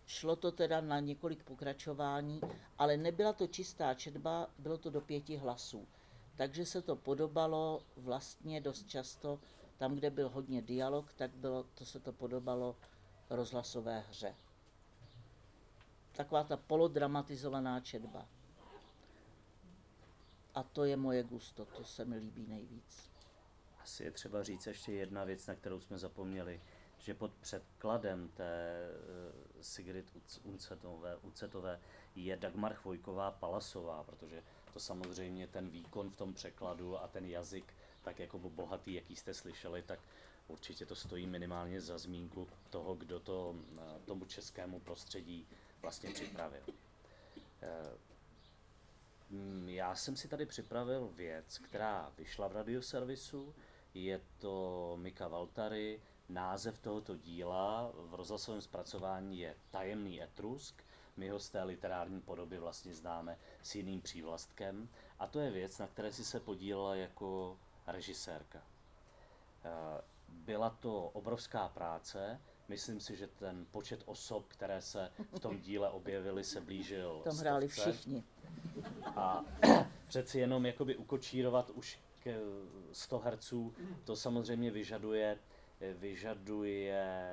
[SPEAKER 2] šlo to teda na několik pokračování, ale nebyla to čistá četba, bylo to do pěti hlasů. Takže se to podobalo vlastně dost často, tam, kde byl hodně dialog, tak bylo, to se to podobalo rozhlasové hře. Taková ta polodramatizovaná četba. A to je moje gusto, to se mi líbí nejvíc.
[SPEAKER 1] Asi je třeba říct ještě jedna věc, na kterou jsme zapomněli, že pod předkladem té eh, Sigrid Uncetové, Ucetové je Dagmar Chvojková Palasová, protože to samozřejmě ten výkon v tom překladu a ten jazyk, tak jako bohatý, jaký jste slyšeli, tak určitě to stojí minimálně za zmínku toho, kdo to eh, tomu českému prostředí vlastně připravil. Eh, Mm, Já jsem si tady připravil věc, která vyšla v radioservisu. Je to Mika Valtary. Název tohoto díla v rozhlasovém zpracování je Tajemný etrusk. My ho z té literární podoby vlastně známe s jiným přívlastkem. A to je věc, na které si se podílela jako režisérka. Eh, Byla to obrovská práce. Myslím si, že ten počet osob, které se v tom díle objevily, se blížil
[SPEAKER 2] Tam hráli
[SPEAKER 1] stovce.
[SPEAKER 2] všichni.
[SPEAKER 1] A (clears throat) přeci jenom jakoby ukočírovat už k 100 herců, to samozřejmě vyžaduje, vyžaduje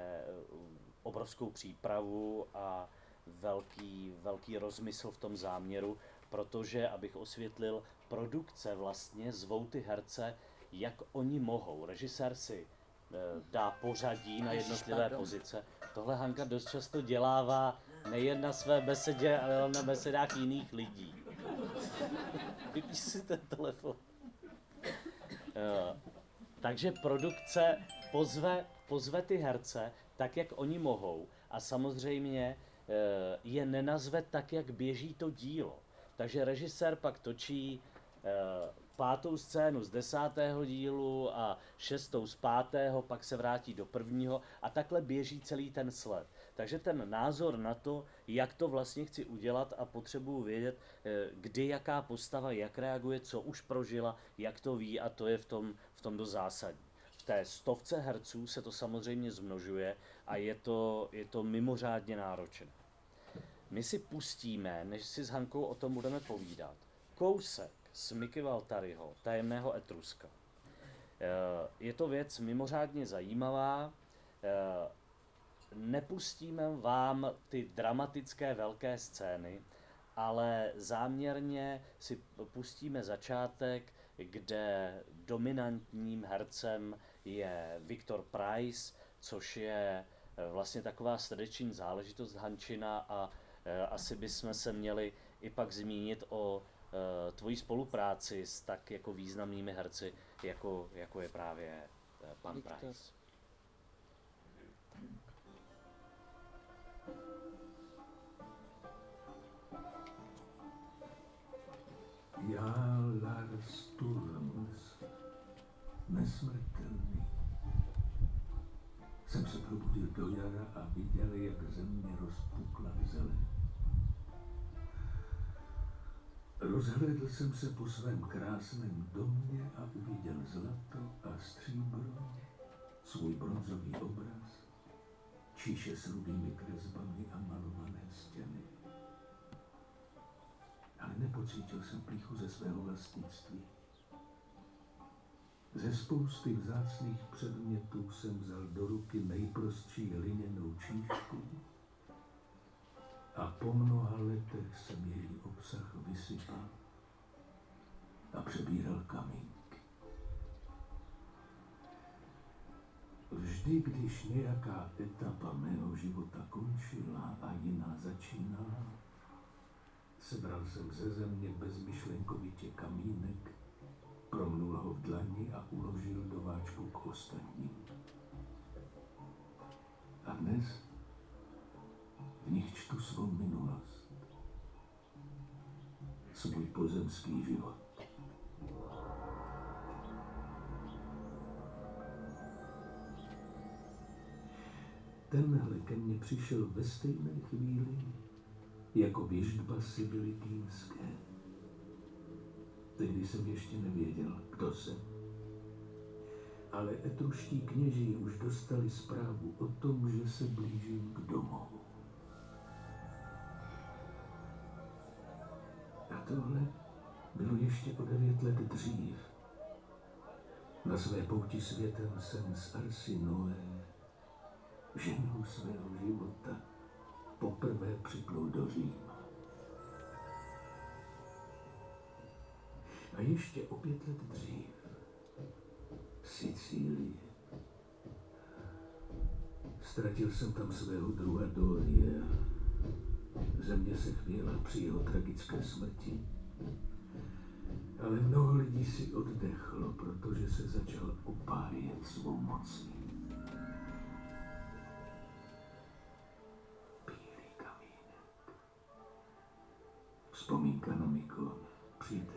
[SPEAKER 1] obrovskou přípravu a velký, velký rozmysl v tom záměru, protože, abych osvětlil, produkce vlastně zvou ty herce, jak oni mohou. Režisér si eh, dá pořadí na jednotlivé
[SPEAKER 2] pardon.
[SPEAKER 1] pozice. Tohle Hanka dost často dělává nejen na své besedě, ale na besedách jiných lidí. Vypíš si ten telefon. takže produkce pozve, pozve ty herce tak, jak oni mohou. A samozřejmě eh, je nenazve tak, jak běží to dílo. Takže režisér pak točí eh, pátou scénu z desátého dílu a šestou z pátého, pak se vrátí do prvního a takhle běží celý ten sled. Takže ten názor na to, jak to vlastně chci udělat a potřebuju vědět, eh, kdy jaká postava, jak reaguje, co už prožila, jak to ví a to je v tom, v tom do zásadní. Té stovce herců se to samozřejmě zmnožuje a je to, je to mimořádně náročné. My si pustíme, než si s Hankou o tom budeme povídat, kousek z Mickey Valtaryho, tajemného Etruska. Eh, Je to věc mimořádně zajímavá. Eh, Nepustíme vám ty dramatické velké scény, ale záměrně si pustíme začátek, kde dominantním hercem je Viktor Price, což je eh, vlastně taková srdeční záležitost Hančina a eh, asi bychom se měli i pak zmínit o eh, tvojí spolupráci s tak jako významnými herci, jako, jako je právě pan
[SPEAKER 2] Viktor.
[SPEAKER 1] Price.
[SPEAKER 4] Já, Lars Turms, nesmrtelný, do jara a viděl, jak země rozpukla v zeleň. Rozhlédl jsem se po svém krásném domě a uviděl zlato a stříbro, svůj bronzový obraz, číše s rudými kresbami a malované stěny ale nepocítil jsem plíchu ze svého vlastnictví. Ze spousty vzácných předmětů jsem vzal do ruky nejprostší hliněnou číšku a po mnoha letech jsem její obsah vysypal a přebíral kamínky. Vždy, když nějaká etapa mého života končila a jiná začínala, Sebral jsem ze země bezmyšlenkovitě kamínek, promnul ho v dlani a uložil do váčku k ostatním. A dnes v nich čtu svou minulost, svůj pozemský život. Tenhle ke mně přišel ve stejné chvíli, jako věždba Sibylikínské. Tehdy jsem ještě nevěděl, kdo jsem. Ale etruští kněží už dostali zprávu o tom, že se blížím k domovu. A tohle bylo ještě o devět let dřív. Na své pouti světem jsem s Arsinoé, ženou svého života, poprvé připlul do Říma. A ještě o pět let dřív Sicílie. Ztratil jsem tam svého druha Dorie země se chvěla při jeho tragické smrti. Ale mnoho lidí si oddechlo, protože se začal opájet svou mocí. Bílý kamínek. Vzpomínka na Mikon, přítel.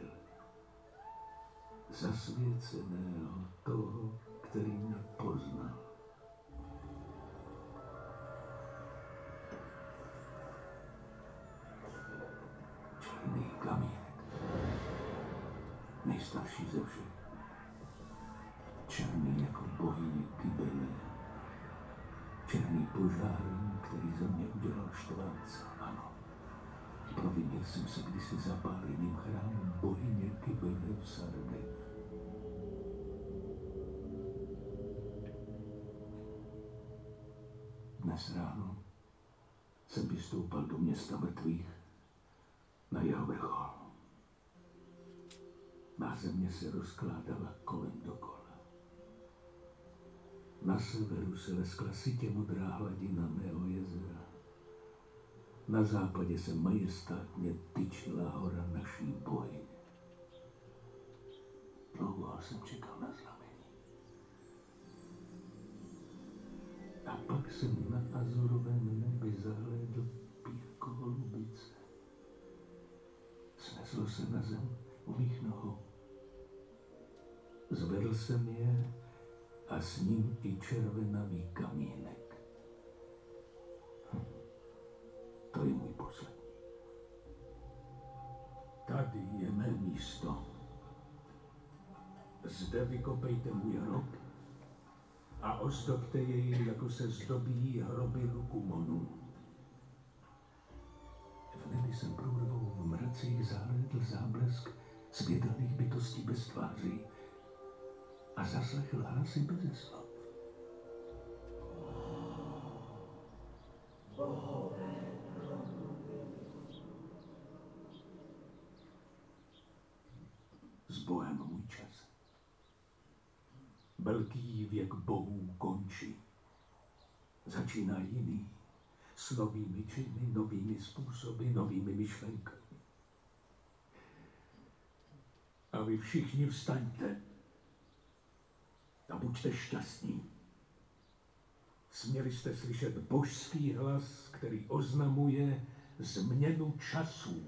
[SPEAKER 4] Zasvěceného toho, který mě poznal. Černý kamínek. Nejstarší ze všech. Černý jako bohyně Kybele. Černý požárem, který ze mě udělal štvánce, ano. Provinil jsem se kdysi zapáleným chrámem bohyně Kybele v Sardech. Dnes ráno jsem vystoupal do města mrtvých na jeho vrchol. Má země se rozkládala kolem dokola. Na severu se leskla sitě modrá hladina mého jezera. Na západě se majestátně tyčila hora naší bohyně. Dlouho jsem čekal na znamení. A pak jsem na azurovém nebi zahlédl pírko holubice. Sneslo se na zem u mých nohou. Zvedl jsem je a s ním i červenavý kamínek. Hm. To je můj poslední. Tady je mé místo. Zde vykopejte můj hrob a ozdobte jej, jako se zdobí hroby lukumonů. V nebi jsem průrvou v mracích zahlédl záblesk světelných bytostí bez tváří a zaslechl hlasy bez slov. S Bohem můj čas. Velký věk bohů končí. Začíná jiný. S novými činy, novými způsoby, novými myšlenkami. A vy všichni vstaňte a buďte šťastní. Směli jste slyšet božský hlas, který oznamuje změnu časů.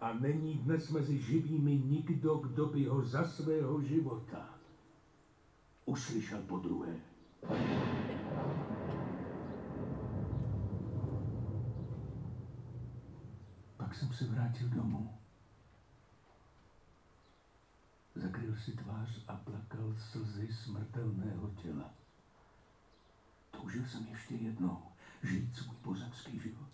[SPEAKER 4] A není dnes mezi živými nikdo, kdo by ho za svého života uslyšel po druhé. Pak jsem se vrátil domů. Zakryl si tvář a plakal slzy smrtelného těla. Toužil jsem ještě jednou žít svůj pozemský život.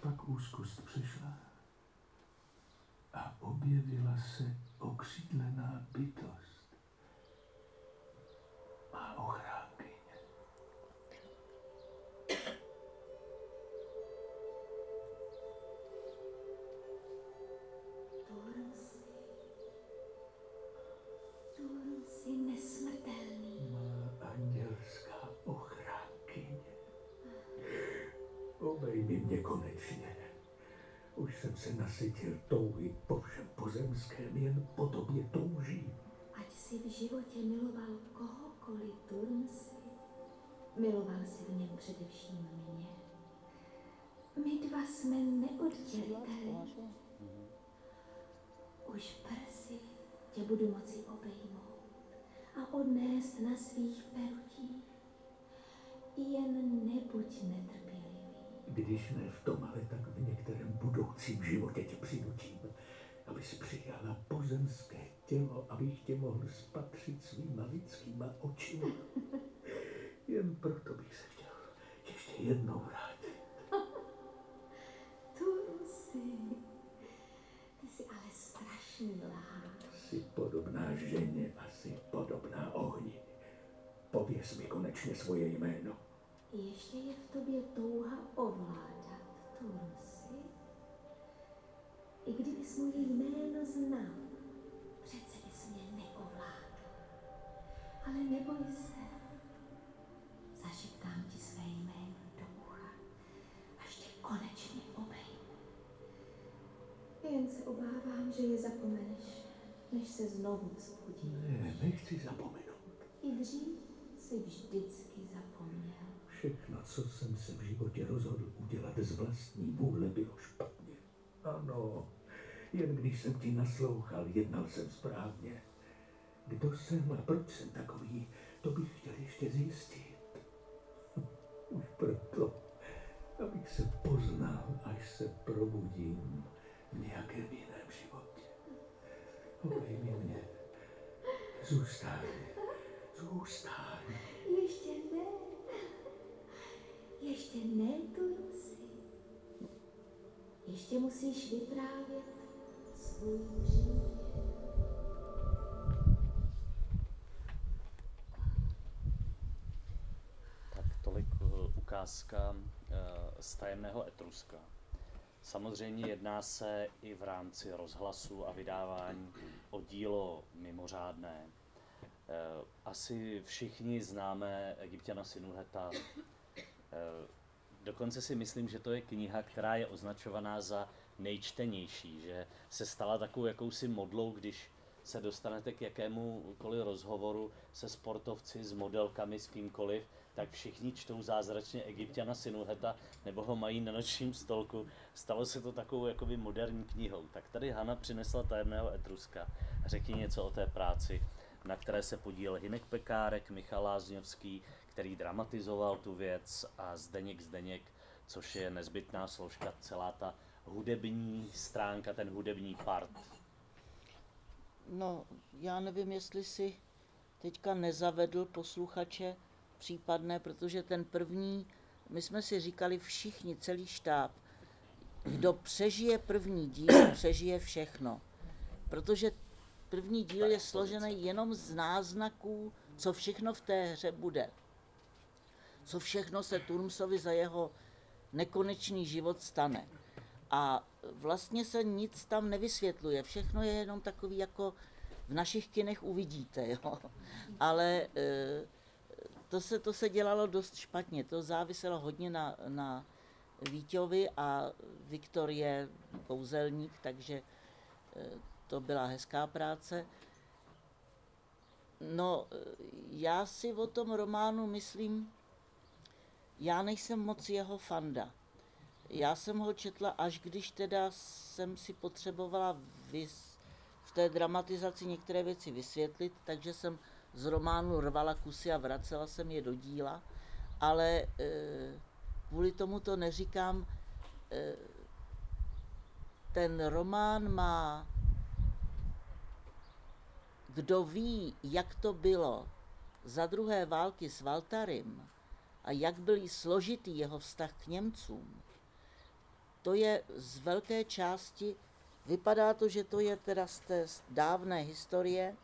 [SPEAKER 4] Pak úzkost přišla a objevila se okřídlená bytost. Ochránkyně.
[SPEAKER 5] Turmsi. Turmsi nesmrtelný.
[SPEAKER 4] Má andělská ochránkyně. Obejmi mě konečně. Už jsem se nasytil touhy po všem pozemském, jen po tobě toužím.
[SPEAKER 5] Ať si v životě miloval kohokoliv Turmsi, miloval si v něm především mě. My dva jsme neoddělitelní. Už brzy tě budu moci obejmout a odnést na svých perutích. Jen nebuď netrpělivý.
[SPEAKER 4] Když ne v tom, ale tak v některém budoucím životě tě přinutím, abys přijala pozemské tělo, abych tě mohl spatřit svýma lidskýma očima. (laughs) Jen proto bych se chtěl ještě jednou vrátit. (laughs)
[SPEAKER 5] Turmsi, ty jsi ale strašný lhát.
[SPEAKER 4] Jsi podobná ženě a jsi podobná ohni. Pověz mi konečně svoje jméno.
[SPEAKER 5] Ještě je v tobě touha ovládat Turmsi? I kdybys moje jméno znal, přece bys mě neovládl. Ale neboj se, zašeptám ti své jméno do ucha, až tě konečně obejmu. Jen se obávám, že je zapomeneš, než se znovu vzbudí.
[SPEAKER 4] Ne, nechci zapomenout.
[SPEAKER 5] I dřív si vždycky zapomněl.
[SPEAKER 4] Všechno, co jsem se v životě rozhodl udělat z vlastní vůle, bylo špatně. Ano, jen když jsem ti naslouchal, jednal jsem správně. Kdo jsem a proč jsem takový, to bych chtěl ještě zjistit. (laughs) Už proto, abych se poznal, až se probudím v nějakém jiném životě. Obejmi mě. Zůstaň. Zůstaň.
[SPEAKER 5] Ještě ne. Ještě ne, Turmsi. Ještě musíš vyprávět.
[SPEAKER 1] Tak tolik eh, ukázka eh, z tajemného Etruska. Samozřejmě jedná se i v rámci rozhlasu a vydávání o dílo mimořádné. Eh, Asi všichni známe Egyptiana Sinuheta. Dokonce si myslím, že to je kniha, která je označovaná za nejčtenější, že se stala takovou jakousi modlou, když se dostanete k jakémukoliv rozhovoru se sportovci, s modelkami, s kýmkoliv, tak všichni čtou zázračně Egyptiana Sinuheta nebo ho mají na nočním stolku. Stalo se to takovou jakoby moderní knihou. Tak tady Hana přinesla tajemného Etruska. Řekni něco o té práci, na které se podílel Hinek Pekárek, Michal Lázňovský, který dramatizoval tu věc a Zdeněk Zdeněk, což je nezbytná složka, celá ta hudební stránka, ten hudební part.
[SPEAKER 2] No, já nevím, jestli si teďka nezavedl posluchače případné, protože ten první, my jsme si říkali všichni, celý štáb, kdo přežije první díl, přežije všechno. Protože první díl je složený jenom z náznaků, co všechno v té hře bude. Co všechno se Turmsovi za jeho nekonečný život stane. A vlastně se nic tam nevysvětluje, všechno je jenom takový, jako v našich kinech uvidíte, jo. (laughs) Ale e, to se, to se dělalo dost špatně, to záviselo hodně na, na Vítěvi a Viktor je kouzelník, takže e, to byla hezká práce. No, e, já si o tom románu myslím, já nejsem moc jeho fanda. Já jsem ho četla, až když teda jsem si potřebovala vys, v té dramatizaci některé věci vysvětlit, takže jsem z románu rvala kusy a vracela jsem je do díla, ale e, kvůli tomu to neříkám. E, ten román má, kdo ví, jak to bylo za druhé války s Valtarem a jak byl složitý jeho vztah k Němcům, to je z velké části, vypadá to, že to je teda z té dávné historie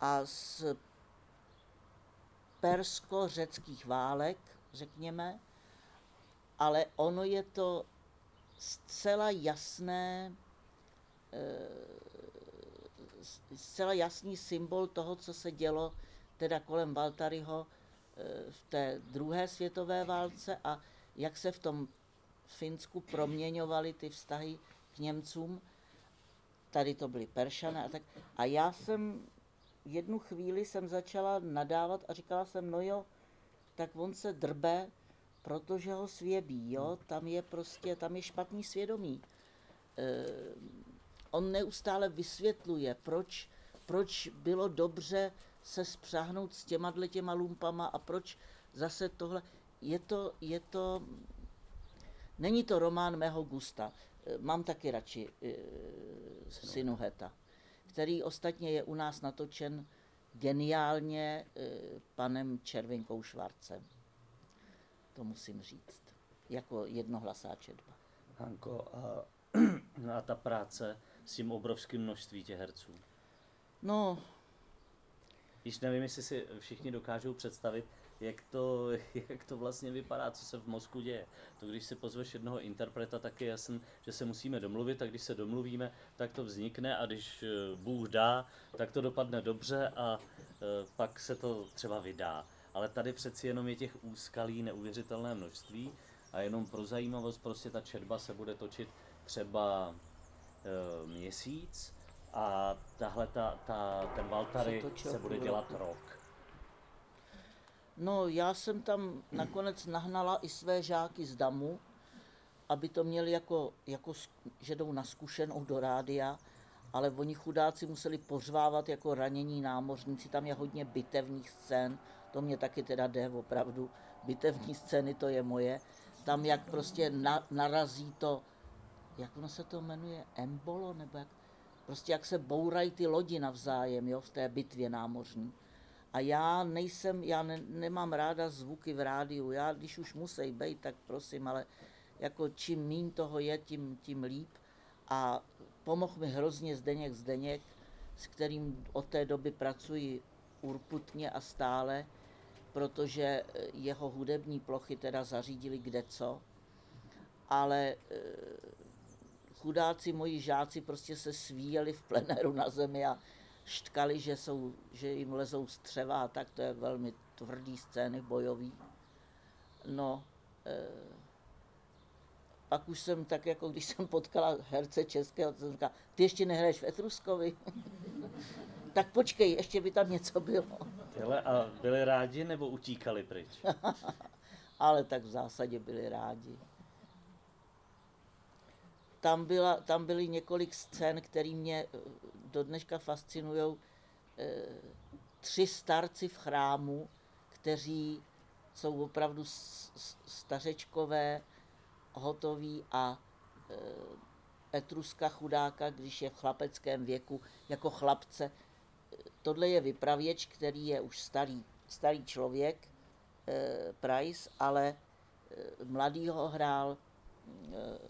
[SPEAKER 2] a z persko-řeckých válek, řekněme, ale ono je to zcela jasné, eh, zcela jasný symbol toho, co se dělo teda kolem Valtaryho eh, v té druhé světové válce a jak se v tom Finsku proměňovaly ty vztahy k Němcům. Tady to byly Peršané a tak. A já jsem jednu chvíli jsem začala nadávat a říkala jsem, no jo, tak on se drbe, protože ho svěbí, jo, tam je prostě, tam je špatný svědomí. E, on neustále vysvětluje, proč, proč bylo dobře se spřáhnout s těma těma lumpama a proč zase tohle. Je to, je to Není to román mého gusta. E, mám taky radši e, Sinuheta, který ostatně je u nás natočen geniálně e, panem Červinkou Švarcem. To musím říct. Jako jednohlasá četba.
[SPEAKER 1] Hanko, a, (clears throat) a ta práce s tím obrovským množství těch herců?
[SPEAKER 2] No,
[SPEAKER 1] Když nevím, jestli si všichni dokážou představit, jak to, (laughs) jak to vlastně vypadá, co se v mozku děje. To když si pozveš jednoho interpreta, tak je jasný, že se musíme domluvit a když se domluvíme, tak to vznikne a když eh, Bůh dá, tak to dopadne dobře a e, pak se to třeba vydá. Ale tady přeci jenom je těch úskalí neuvěřitelné množství a jenom pro zajímavost prostě ta četba se bude točit třeba e, měsíc a tahle ta, ta, ten Valtary
[SPEAKER 2] Se
[SPEAKER 1] se bude dělat rok.
[SPEAKER 2] No, já jsem tam nakonec nahnala i své žáky z damu, aby to měli jako, jako že jdou na zkušenou do rádia, ale oni chudáci museli pořvávat jako ranění námořníci, tam je hodně bitevních scén, to mě taky teda jde opravdu, bitevní scény to je moje, tam jak prostě na, narazí to, jak ono se to jmenuje, embolo, nebo jak, prostě jak se bourají ty lodi navzájem, jo, v té bitvě námořní. A já nejsem, já ne, nemám ráda zvuky v rádiu. Já, když už musí být, tak prosím, ale jako čím míň toho je, tím, tím líp. A pomohl mi hrozně Zdeněk Zdeněk, s kterým od té doby pracuji urputně a stále, protože eh, jeho hudební plochy teda zařídili kde co. Ale eh, chudáci moji žáci prostě se svíjeli v plenéru na zemi a štkali, že, jsou, že jim lezou střeva a tak to je velmi tvrdý scény bojový. No, e, pak už jsem tak jako, když jsem potkala herce českého, jsem říkala, ty ještě nehraješ v Etruskovi? (laughs) Tak počkej, ještě by tam něco bylo.
[SPEAKER 1] Hele, a byli rádi nebo utíkali pryč? (laughs)
[SPEAKER 2] Ale tak v zásadě byli rádi. Tam, byla, tam byly několik scén, které mě eh, do dneška fascinují. Tři starci v chrámu, kteří jsou opravdu stařečkové, hotoví a eh, Etruska chudáka, když je v chlapeckém věku, jako chlapce. Tohle je vypravěč, který je už starý, starý člověk, eh, Price, ale eh, mladý ho hrál eh,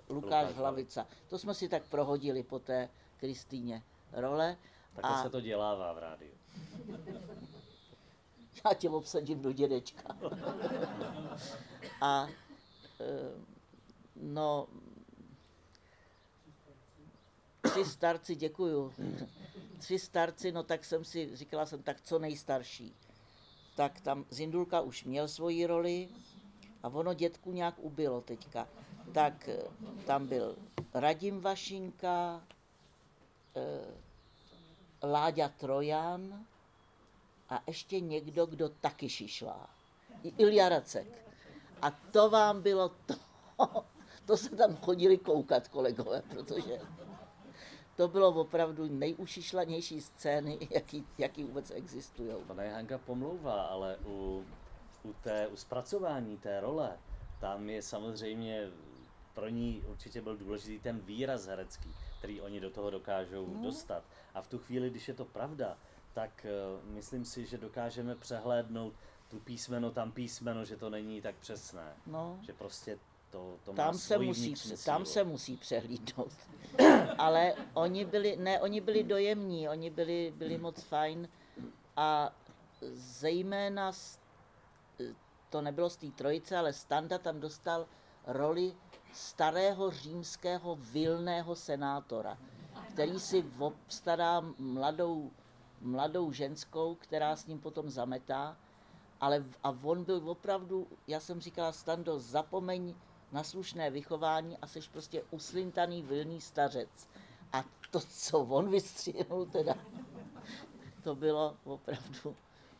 [SPEAKER 2] Lukáš
[SPEAKER 1] Lukáš
[SPEAKER 2] Hlavica. To jsme si tak prohodili po té Kristýně role.
[SPEAKER 1] Takhle
[SPEAKER 2] A
[SPEAKER 1] se to dělává v rádiu. (laughs)
[SPEAKER 2] já tě obsadím do dědečka. A eh, no, tři starci, děkuju. Tři starci, no tak jsem si, říkala jsem, tak co nejstarší. Tak tam Zindulka už měl svoji roli a ono dětku nějak ubilo teďka. Tak eh, tam byl Radim Vašinka, eh, Láďa Trojan, a ještě někdo, kdo taky šišlá. Ilja Racek. A to vám bylo to, (laughs) to se tam chodili koukat kolegové, protože to bylo opravdu nejušišlanější scény, (laughs) jaký, jaký vůbec existují.
[SPEAKER 1] Je Hanka pomlouvá, ale u, u, té, u zpracování té role, tam je samozřejmě pro ní určitě byl důležitý ten výraz herecký, který oni do toho dokážou no. dostat. A v tu chvíli, když je to pravda, tak uh, myslím si, že dokážeme přehlédnout tu písmeno, tam písmeno, že to není tak přesné.
[SPEAKER 2] No.
[SPEAKER 1] Že prostě to, to má
[SPEAKER 2] Tam se, musí, tam se musí přehlídnout. (coughs) Ale oni byli, ne, oni byli dojemní, oni byli, byli moc fajn a zejména, z- to nebylo z té trojice, ale Standa tam dostal roli starého římského vilného senátora, který si obstará mladou, mladou ženskou, která s ním potom zametá, ale a on byl opravdu, já jsem říkala, Stando, zapomeň na slušné vychování a seš prostě uslintaný vilný stařec. A to, co on vystřihnul, teda, to bylo opravdu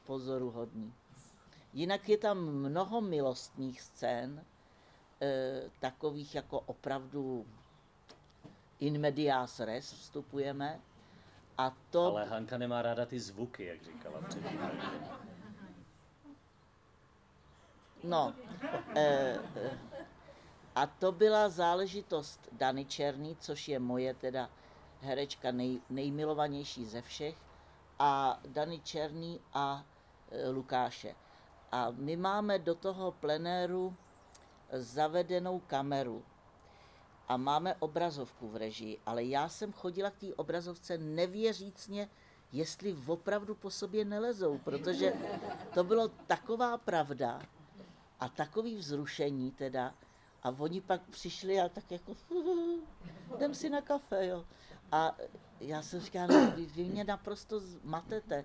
[SPEAKER 2] pozoruhodný. Jinak je tam mnoho milostných scén, takových jako opravdu in medias res vstupujeme. A to,
[SPEAKER 1] Ale Hanka nemá ráda ty zvuky, jak říkala předtím.
[SPEAKER 2] No, eh, eh, a to byla záležitost Dany Černý, což je moje teda herečka nej, nejmilovanější ze všech, a Dany Černý a eh, Lukáše. A my máme do toho plenéru zavedenou kameru a máme obrazovku v režii, ale já jsem chodila k té obrazovce nevěřícně, jestli opravdu po sobě nelezou, protože to bylo taková pravda a takový vzrušení teda. A oni pak přišli a tak jako, (laughs) jdem si na kafe, jo. A já jsem říkala, no, vy, vy mě naprosto matete.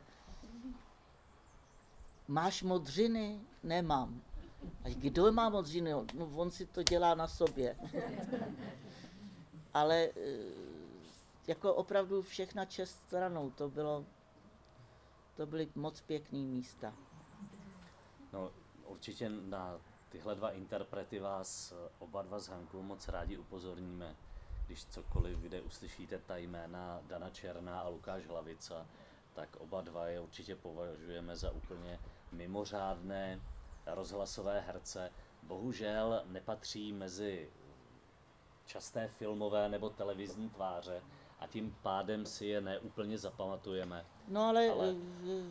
[SPEAKER 2] Máš modřiny? Nemám. A kdo má modřiny? No, on si to dělá na sobě. (laughs) Ale eh, jako opravdu všechna čest stranou, to bylo, to byly moc pěkný místa.
[SPEAKER 1] No, určitě na tyhle dva interprety vás eh, oba dva s Hankou moc rádi upozorníme. Když cokoliv, kde uslyšíte ta jména Dana Černá a Lukáš Hlavica, tak oba dva je určitě považujeme za úplně mimořádné rozhlasové herce. Bohužel nepatří mezi časté filmové nebo televizní tváře a tím pádem si je neúplně zapamatujeme.
[SPEAKER 2] No ale,
[SPEAKER 1] Ale-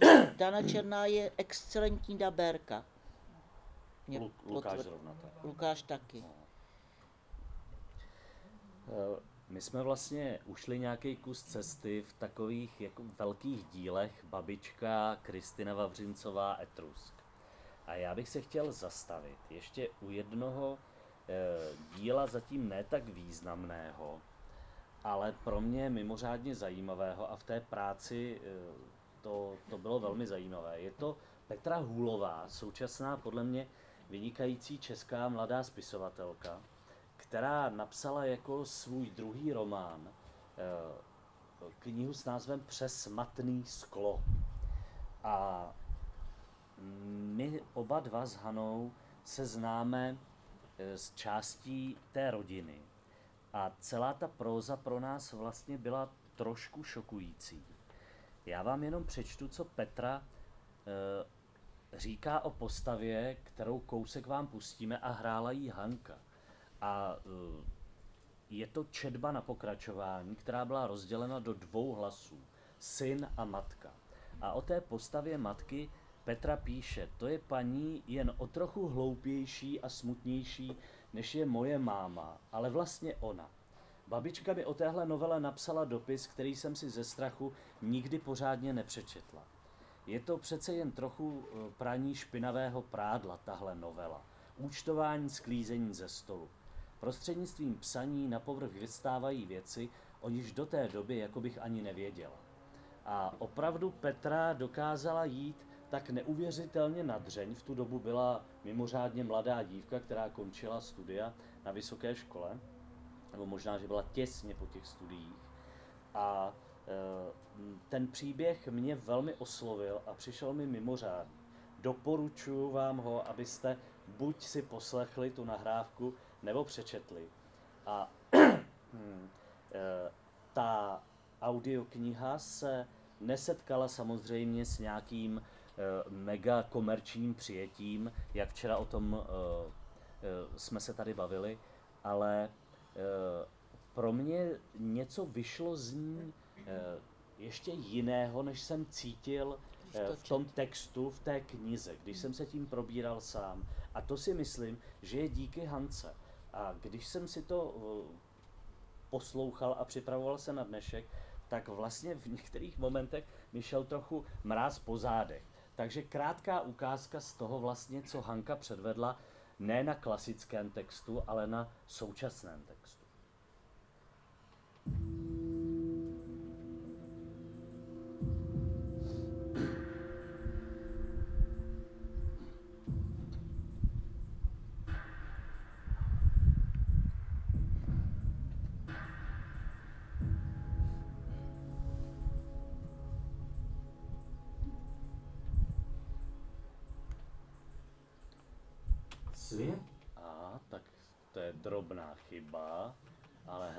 [SPEAKER 2] ale... Dana Černá je excelentní dabérka. Mě
[SPEAKER 1] Lu- Lukáš
[SPEAKER 2] potvr-
[SPEAKER 1] zrovna tak.
[SPEAKER 2] Lukáš taky.
[SPEAKER 1] Eh, My jsme vlastně ušli nějaký kus cesty v takových jako velkých dílech Babička, Kristina Vavřincová, Etrusk. A já bych se chtěl zastavit ještě u jednoho eh, díla zatím ne tak významného, ale pro mě mimořádně zajímavého a v té práci eh, to, to bylo velmi zajímavé. Je to Petra Hůlová, současná podle mě vynikající česká mladá spisovatelka, která napsala jako svůj druhý román eh, knihu s názvem Přes matný sklo. A my oba dva s Hanou se známe eh, z částí té rodiny. A celá ta próza pro nás vlastně byla trošku šokující. Já vám jenom přečtu, co Petra e, říká o postavě, kterou kousek vám pustíme a hrála jí Hanka. A e, je to četba na pokračování, která byla rozdělena do dvou hlasů. Syn a matka. A o té postavě matky Petra píše, to je paní jen o trochu hloupější a smutnější, než je moje máma, ale vlastně ona. Babička mi o téhle novele napsala dopis, který jsem si ze strachu nikdy pořádně nepřečetla. Je to přece jen trochu eh, praní špinavého prádla, tahle novela. Účtování sklízení ze stolu. Prostřednictvím psaní na povrch vystávají věci, o nichž do té doby jako bych ani nevěděla. A opravdu Petra dokázala jít tak neuvěřitelně nadřeň. V tu dobu byla mimořádně mladá dívka, která končila studia na vysoké škole, nebo možná, že byla těsně po těch studiích. A e, ten příběh mě velmi oslovil a přišel mi mimořádný. Doporučuji vám ho, abyste buď si poslechli tu nahrávku, nebo přečetli. A (clears throat) hm, e, ta audiokniha se nesetkala samozřejmě s nějakým mega komerčním přijetím, jak včera o tom e, jsme se tady bavili, ale pro mě něco vyšlo z ní ještě jiného, než jsem cítil v tom textu, v té knize, když jsem se tím probíral sám. A to si myslím, že je díky Hance. A když jsem si to poslouchal a připravoval se na dnešek, tak vlastně v některých momentech mi šel trochu mráz po zádech. Takže krátká ukázka z toho vlastně, co Hanka předvedla, ne na klasickém textu, ale na současném textu.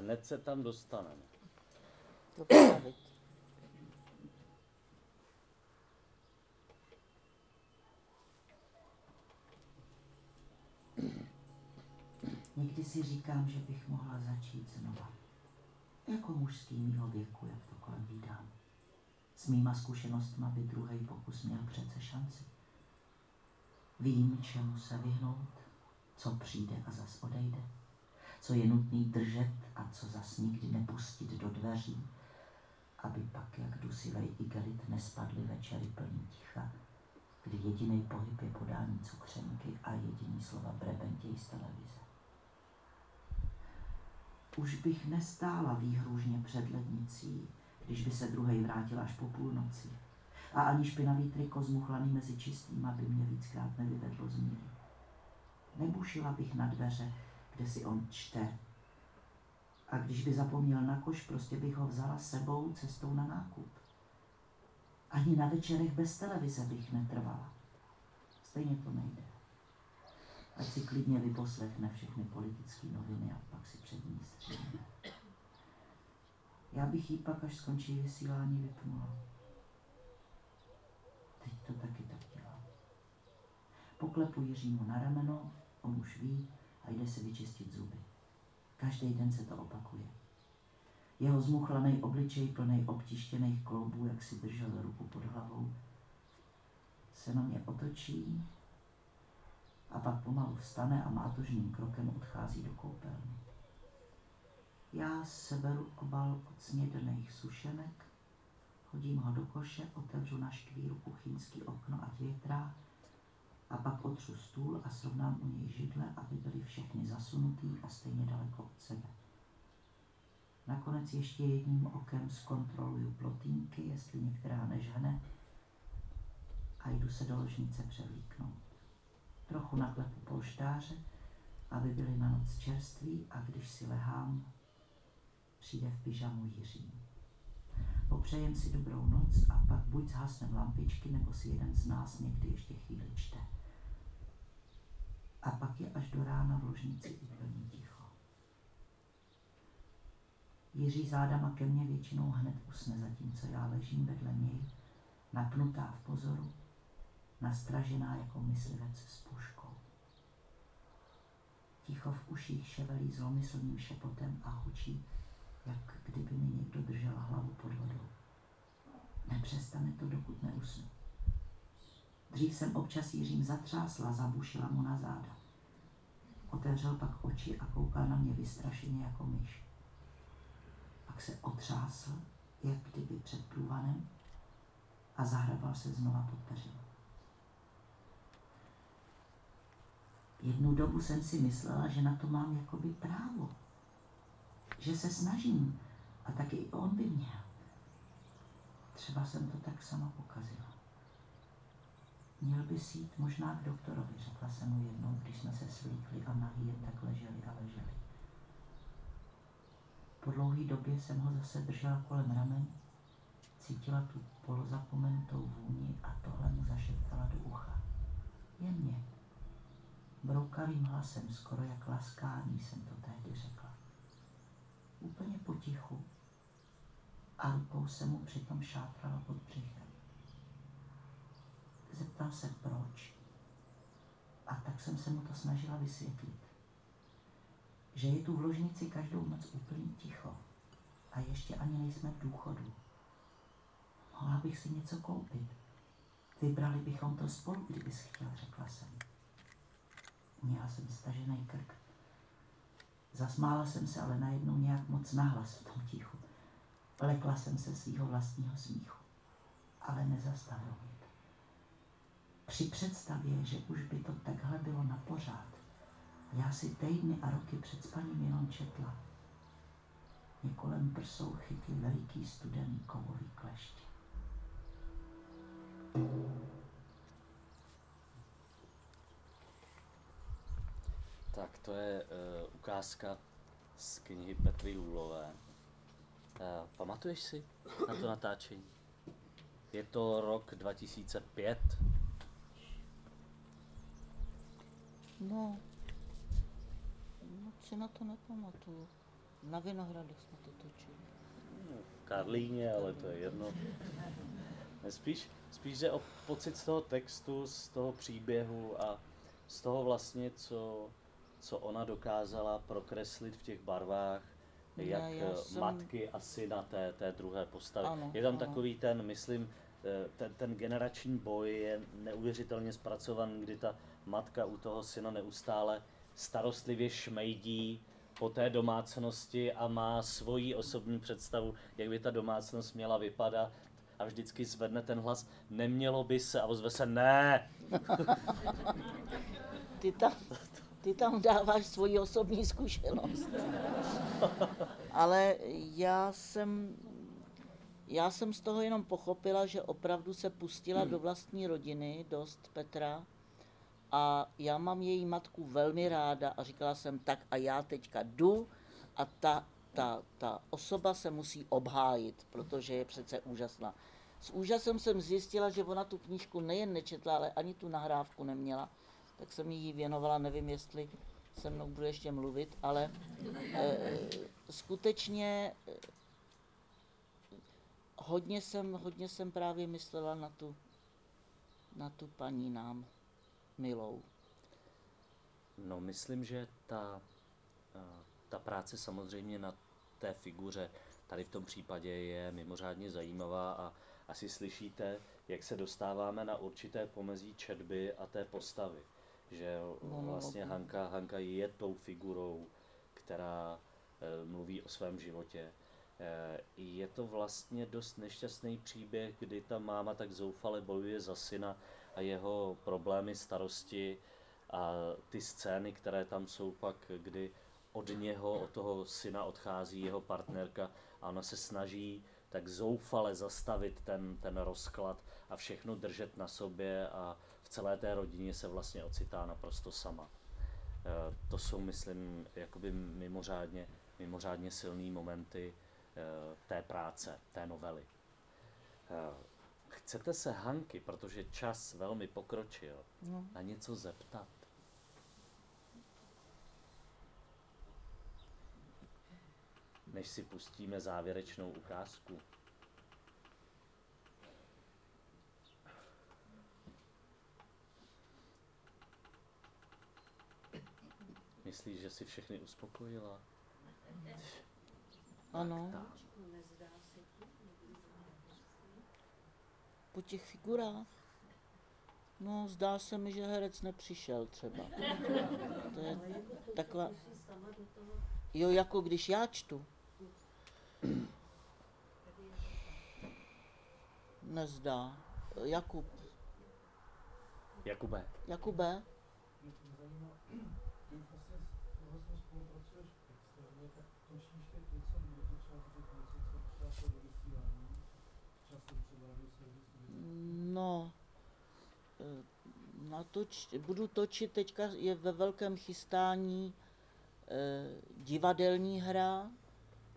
[SPEAKER 1] Hned se tam dostaneme.
[SPEAKER 3] Někdy si říkám, že bych mohla začít znova. Jako mužský mýho věku, jak to kolem vídám. S mýma zkušenostma by druhý pokus měl přece šanci. Vím, čemu se vyhnout, co přijde a zas odejde, co je nutný držet a co zas nikdy nepustit do dveří, aby pak, jak dusivej igelit, nespadly večery plný ticha, kdy jediný pohyb je podání cukřenky a jediný slova brebentěj z televize. Už bych nestála výhružně před lednicí, když by se druhej vrátil až po půlnoci. A ani špinavý triko zmuchlaný mezi čistým, aby mě víckrát nevyvedlo z míry. Nebušila bych na dveře, kde si on čte. A když by zapomněl na koš, prostě bych ho vzala sebou cestou na nákup. Ani na večerech bez televize bych netrvala. Stejně to nejde. Ať si klidně vyposlechne všechny politické noviny a pak si před ní stříhne. Já bych jí pak, až skončí vysílání, vypnula. Teď to taky tak dělám. Poklepu Jiřímu na rameno, on už ví a jde si vyčistit zuby. Každý den se to opakuje. Jeho zmuchlaný obličej plný obtištěných kloubů, jak si držel ruku pod hlavou, se na mě otočí a pak pomalu vstane a mátožným krokem odchází do koupelny. Já seberu obal od snědených sušenek, hodím ho do koše, otevřu na škvíru kuchyňský okno, ať větrá, a pak otřu stůl a srovnám u něj židle, aby byly všechny zasunutý a stejně daleko od sebe. Nakonec ještě jedním okem zkontroluju plotínky, jestli některá nežene, a jdu se do ložnice převlíknout. Trochu naklepu polštáře, aby byly na noc čerství a když si lehám, přijde v pyžamu Jiří. Popřejem si dobrou noc a pak buď zhasnem lampičky, nebo si jeden z nás někdy ještě chvíli čte. A pak je až do rána v ložnici úplně ticho. Jiří zádama ke mně většinou hned usne, zatímco já ležím vedle něj, napnutá v pozoru, nastražená jako myslivec s puškou. Ticho v uších ševelí zlomyslným šepotem a hučí, jak kdyby mi někdo držel hlavu pod vodou. Nepřestane to, dokud neusnu. Dřív jsem občas Jiřím zatřásla, zabušila mu na záda. Otevřel pak oči a koukal na mě vystrašeně jako myš. Pak se otřásl, jak kdyby před průvanem a zahrabal se znova pod peřinu. Jednu dobu jsem si myslela, že na to mám jakoby právo. Že se snažím a taky i on by měl. Třeba jsem to tak sama pokazila. Měl by jít možná k doktorovi, řekla jsem mu jednou, když jsme se svlíkli a nahý jen tak leželi a leželi. Po dlouhé době jsem ho zase držela kolem ramen, cítila tu polozapomenutou vůni a tohle mu zašeptala do ucha. Jemně, broukavým hlasem, skoro jak laskání jsem to tehdy řekla. Úplně potichu a rukou se mu přitom šátrala pod břichem. Zeptal se proč a tak jsem se mu to snažila vysvětlit. Že je tu v ložnici každou noc úplně ticho a ještě ani nejsme v důchodu. Mohla bych si něco koupit. Vybrali bychom to spolu, kdybys chtěl, řekla jsem. Měla jsem stažený krk. Zasmála jsem se ale najednou nějak moc nahlas v tom tichu. Lekla jsem se svého vlastního smíchu, ale nezastavil mě. Při představě, že už by to takhle bylo na pořád, já si týdny a roky před spaním jenom četla. Mě kolem prsou chytl veliký studený kovový klešť.
[SPEAKER 1] Tak to je uh, ukázka z knihy Petry Hůlové. Uh, pamatuješ si na to natáčení? Je to rok 2005.
[SPEAKER 2] No, moc si na to nepamatuju. Na Vinohradech jsme to točili.
[SPEAKER 1] No, v Karlíně, ale to je jedno. Spíš, spíš jde o pocit z toho textu, z toho příběhu a z toho vlastně, co, co ona dokázala prokreslit v těch barvách, jak
[SPEAKER 2] já
[SPEAKER 1] eh,
[SPEAKER 2] jsem-
[SPEAKER 1] matky a syna té, té druhé postavy.
[SPEAKER 2] Ano,
[SPEAKER 1] je tam
[SPEAKER 2] ano.
[SPEAKER 1] takový ten, myslím, eh, ten, ten generační boj je neuvěřitelně zpracovaný, kdy ta matka u toho syna neustále starostlivě šmejdí po té domácnosti a má svoji osobní představu, jak by ta domácnost měla vypadat a vždycky zvedne ten hlas, nemělo by se a ozve se ne. (laughs)
[SPEAKER 2] Ty tam, ty tam dáváš svoji osobní zkušenost. Ale já jsem, já jsem z toho jenom pochopila, že opravdu se pustila do vlastní rodiny, dost Petra. A já mám její matku velmi ráda a říkala jsem, tak a já teďka jdu a ta, ta, ta osoba se musí obhájit, protože je přece úžasná. S úžasem jsem zjistila, že ona tu knížku nejen nečetla, ale ani tu nahrávku neměla, tak jsem jí věnovala, nevím, jestli se mnou bude ještě mluvit, ale e, skutečně e, hodně jsem, hodně jsem právě myslela na tu, na tu paní nám milou.
[SPEAKER 1] No, myslím, že ta, ta práce samozřejmě na té figuře tady v tom případě je mimořádně zajímavá a asi slyšíte, jak se dostáváme na určité pomezí četby a té postavy. Že vlastně Hanka, Hanka je tou figurou, která eh, mluví o svém životě. Eh, Je to vlastně dost nešťastný příběh, kdy ta máma tak zoufale bojuje za syna a jeho problémy, starosti a ty scény, které tam jsou pak, kdy od něho, od toho syna odchází jeho partnerka a ona se snaží tak zoufale zastavit ten, ten rozklad a všechno držet na sobě a v celé té rodině se vlastně ocitá naprosto sama. Eh, To jsou, myslím, jakoby mimořádně, mimořádně silné momenty eh, té práce, té novely. Chcete se Hanky, protože čas velmi pokročil,
[SPEAKER 2] No.
[SPEAKER 1] na něco zeptat? Než si pustíme závěrečnou ukázku. Myslíš, že si všechny uspokojila?
[SPEAKER 2] Ano. Po těch figurách? No, zdá se mi, že herec nepřišel třeba. To je taková... Jo, jako když já čtu. Nezdá. Jakub.
[SPEAKER 1] Jakube,
[SPEAKER 2] Jakube? No, eh, natoč, budu točit, teďka je ve velkém chystání eh, divadelní hra.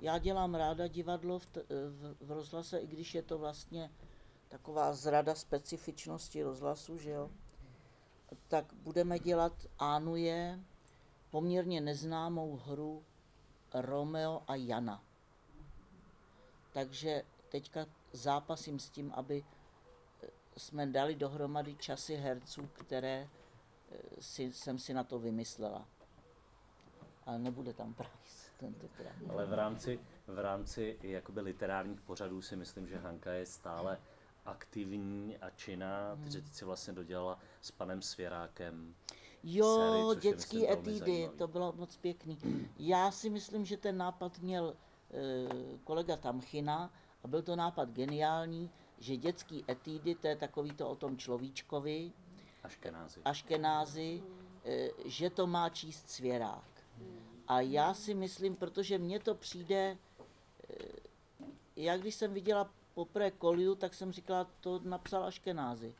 [SPEAKER 2] Já dělám ráda divadlo v, t, v, v rozhlase, i když je to vlastně taková zrada specifičnosti rozhlasu, že jo. Tak budeme dělat Ánuje poměrně neznámou hru Romeo a Jana. Takže teďka zápasím s tím, aby jsme dali dohromady časy herců, které eh, si, jsem si na to vymyslela. Ale nebude tam Price tentokrát.
[SPEAKER 1] ale v rámci, v rámci jakoby literárních pořadů si myslím, že Hanka je stále aktivní a činná, takže teď si vlastně dodělala s panem Svěrákem.
[SPEAKER 2] Jo,
[SPEAKER 1] sérii, je,
[SPEAKER 2] dětský
[SPEAKER 1] myslím,
[SPEAKER 2] to bylo moc pěkný. Já si myslím, že ten nápad měl e, kolega Tamchina a byl to nápad geniální, že dětský etidy, to je takový to o tom človíčkovi,
[SPEAKER 1] Aškenázy.
[SPEAKER 2] Aškenázy, e, že to má číst svěrák. A já si myslím, protože mně to přijde, e, já když jsem viděla poprvé Koliu, tak jsem říkala, to napsal Aškenázy,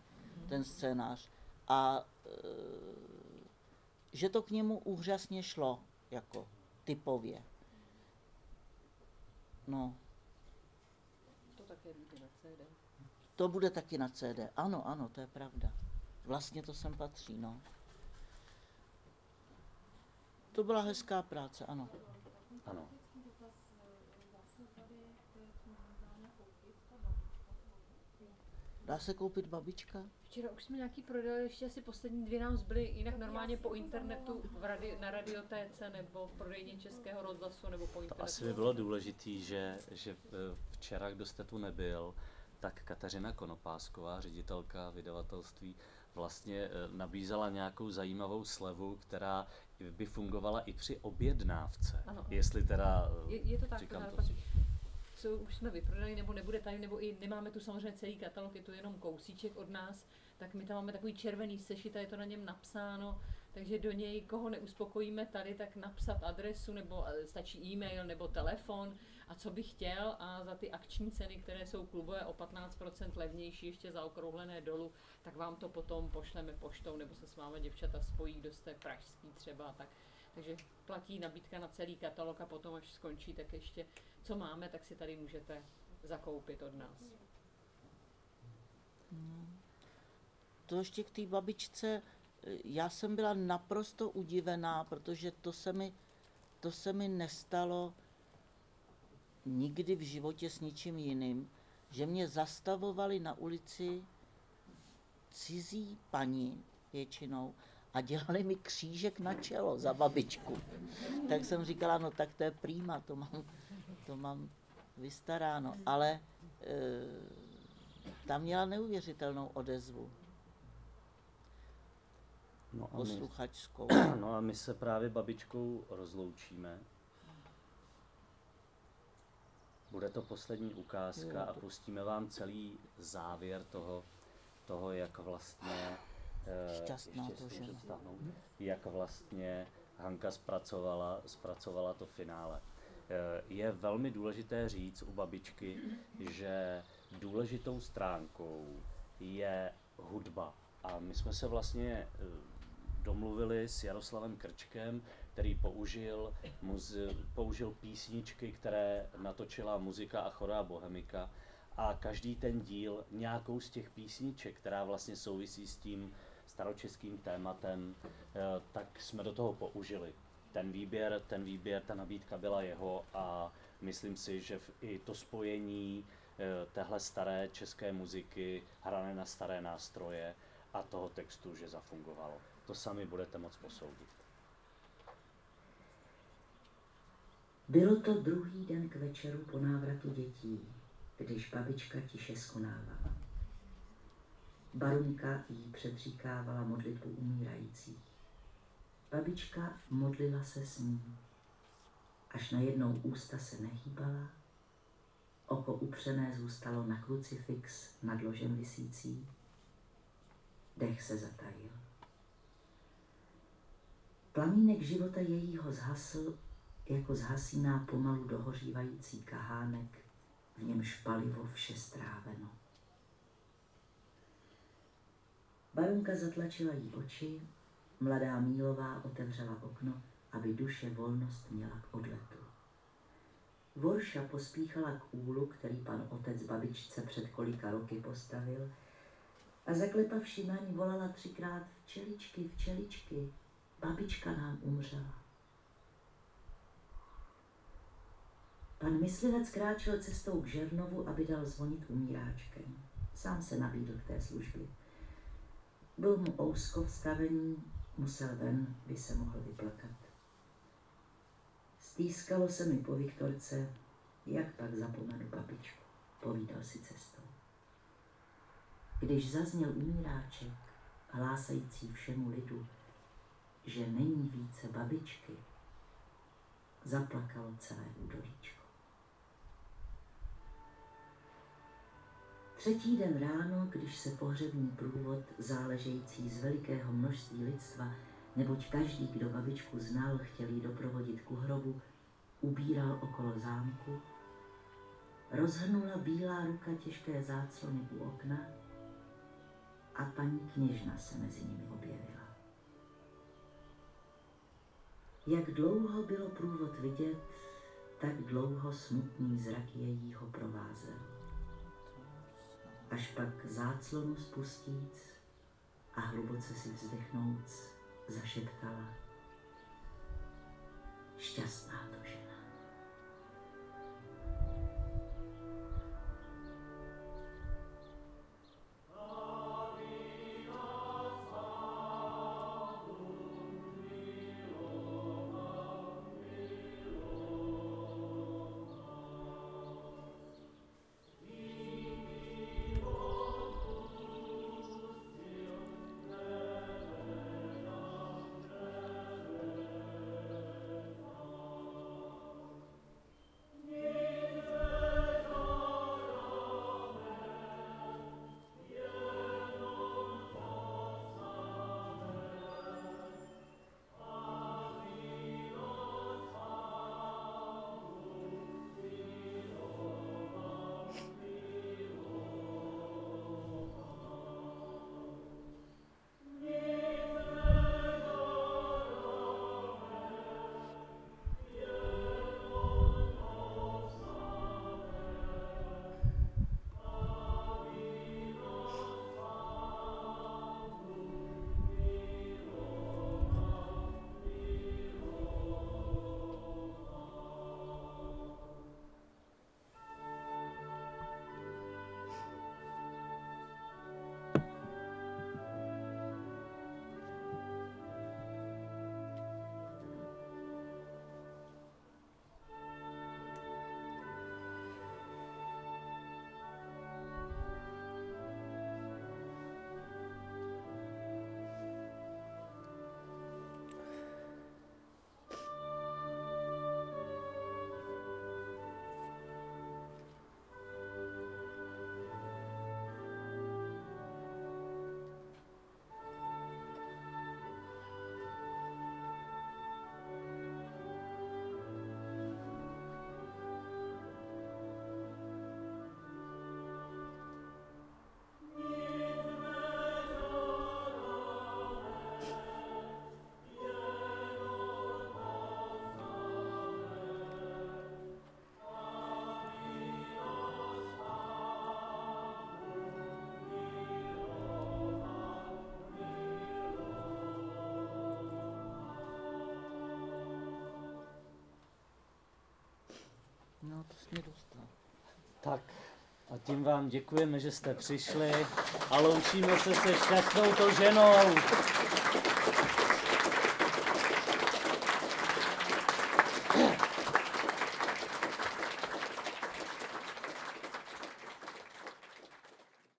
[SPEAKER 2] ten scénář. A e, že to k němu úžasně šlo, jako typově. No,
[SPEAKER 6] To také vyjde na CD.
[SPEAKER 2] To bude taky na CD. Ano, ano, to je pravda. Vlastně to sem patří, no. To byla hezká práce, ano.
[SPEAKER 1] Ano.
[SPEAKER 2] Dá se koupit babička?
[SPEAKER 6] Včera už jsme nějaký prodali, ještě asi poslední dvě nám zbyly, jinak normálně po internetu v radi, na radiotéce nebo v prodejně českého rozhlasu nebo po
[SPEAKER 1] To
[SPEAKER 6] internetu.
[SPEAKER 1] asi by bylo důležitý, že, že eh, včera, kdo jste tu nebyl, tak Kateřina Konopásková, ředitelka vydavatelství, vlastně eh, nabízela nějakou zajímavou slevu, která by fungovala i při objednávce.
[SPEAKER 6] Ano.
[SPEAKER 1] Jestli teda, eh,
[SPEAKER 6] Je, je to tak,
[SPEAKER 1] říkám to
[SPEAKER 6] co už jsme vyprodali, nebo nebude tady, nebo i nemáme tu samozřejmě celý katalog, je tu jenom kousíček od nás, tak my tam máme takový červený sešit a je to na něm napsáno, takže do něj, koho neuspokojíme tady, tak napsat adresu, nebo eh, stačí e-mail, nebo telefon a co by chtěl a za ty akční ceny, které jsou klubové o 15% levnější, ještě zaokrouhlené dolů, tak vám to potom pošleme poštou, nebo se s vámi děvčata spojí, kdo jste pražský třeba, tak. Takže platí nabídka na celý katalog a potom, až skončí, tak ještě co máme, tak si tady můžete zakoupit od nás.
[SPEAKER 2] To ještě k té babičce, já jsem byla naprosto udivená, protože to se mi, to se mi nestalo nikdy v životě s ničím jiným, že mě zastavovali na ulici cizí paní většinou a dělali mi křížek na čelo za babičku. Tak jsem říkala, no tak to je prýma, to mám, to mám vystaráno. Ale e, tam měla neuvěřitelnou odezvu
[SPEAKER 1] No a, my, (clears throat) no a my se právě babičkou rozloučíme. Bude to poslední ukázka a pustíme vám celý závěr toho, toho jak vlastně eh,
[SPEAKER 2] Šťastná
[SPEAKER 1] ještě
[SPEAKER 2] to žena.
[SPEAKER 1] jak vlastně Hanka zpracovala, zpracovala to finále. Eh, Je velmi důležité říct u babičky, že důležitou stránkou je hudba. A my jsme se vlastně eh, domluvili s Jaroslavem Krčkem, který použil, muzi- použil písničky, které natočila muzika a chorá bohemika a každý ten díl nějakou z těch písniček, která vlastně souvisí s tím staročeským tématem, eh, tak jsme do toho použili. Ten výběr, ten výběr, ta nabídka byla jeho a myslím si, že i to spojení eh, téhle staré české muziky, hrané na staré nástroje a toho textu, že zafungovalo. To sami budete moc posoudit.
[SPEAKER 3] Bylo to druhý den k večeru po návratu dětí, když babička tiše skonávala. Barunka jí předříkávala modlitbu umírajících. Babička modlila se s ní, až najednou ústa se nehýbala, oko upřené zůstalo na krucifix nad ložem visící, dech se zatajil. Plamínek života jejího zhasl jako zhasíná pomalu dohořívající kahánek, v němž palivo vše stráveno. Barunka zatlačila jí oči, mladá Mílová otevřela okno, aby duše volnost měla k odletu. Vorša pospíchala k úlu, který pan otec babičce před kolika roky postavil, a zaklepavši na ní volala třikrát včeličky, včeličky, babička nám umřela. Pan myslivec kráčel cestou k Žernovu, aby dal zvonit umíráčkem. Sám se nabídl k té službě. Byl mu ousko vstavený, musel ven, by se mohl vyplakat. Stýskalo se mi po Viktorce, jak pak zapomenu babičku, povídal si cestou. Když zazněl umíráček, hlásající všemu lidu, že není více babičky, zaplakalo celé údolíčko. Třetí den ráno, když se pohřební průvod, záležející z velikého množství lidstva, neboť každý, kdo babičku znal, chtěl jí doprovodit ku hrobu, ubíral okolo zámku, rozhrnula bílá ruka těžké záclony u okna a paní kněžna se mezi nimi objevila. Jak dlouho bylo průvod vidět, tak dlouho smutný zrak jejího provázel. Až pak záclonu spustíc a hluboce si vzdechnouc, zašeptala. Šťastná to žena.
[SPEAKER 2] To jsi mě dostal.
[SPEAKER 1] Tak a tím vám děkujeme, že jste přišli a loučíme se se šťastnou to ženou.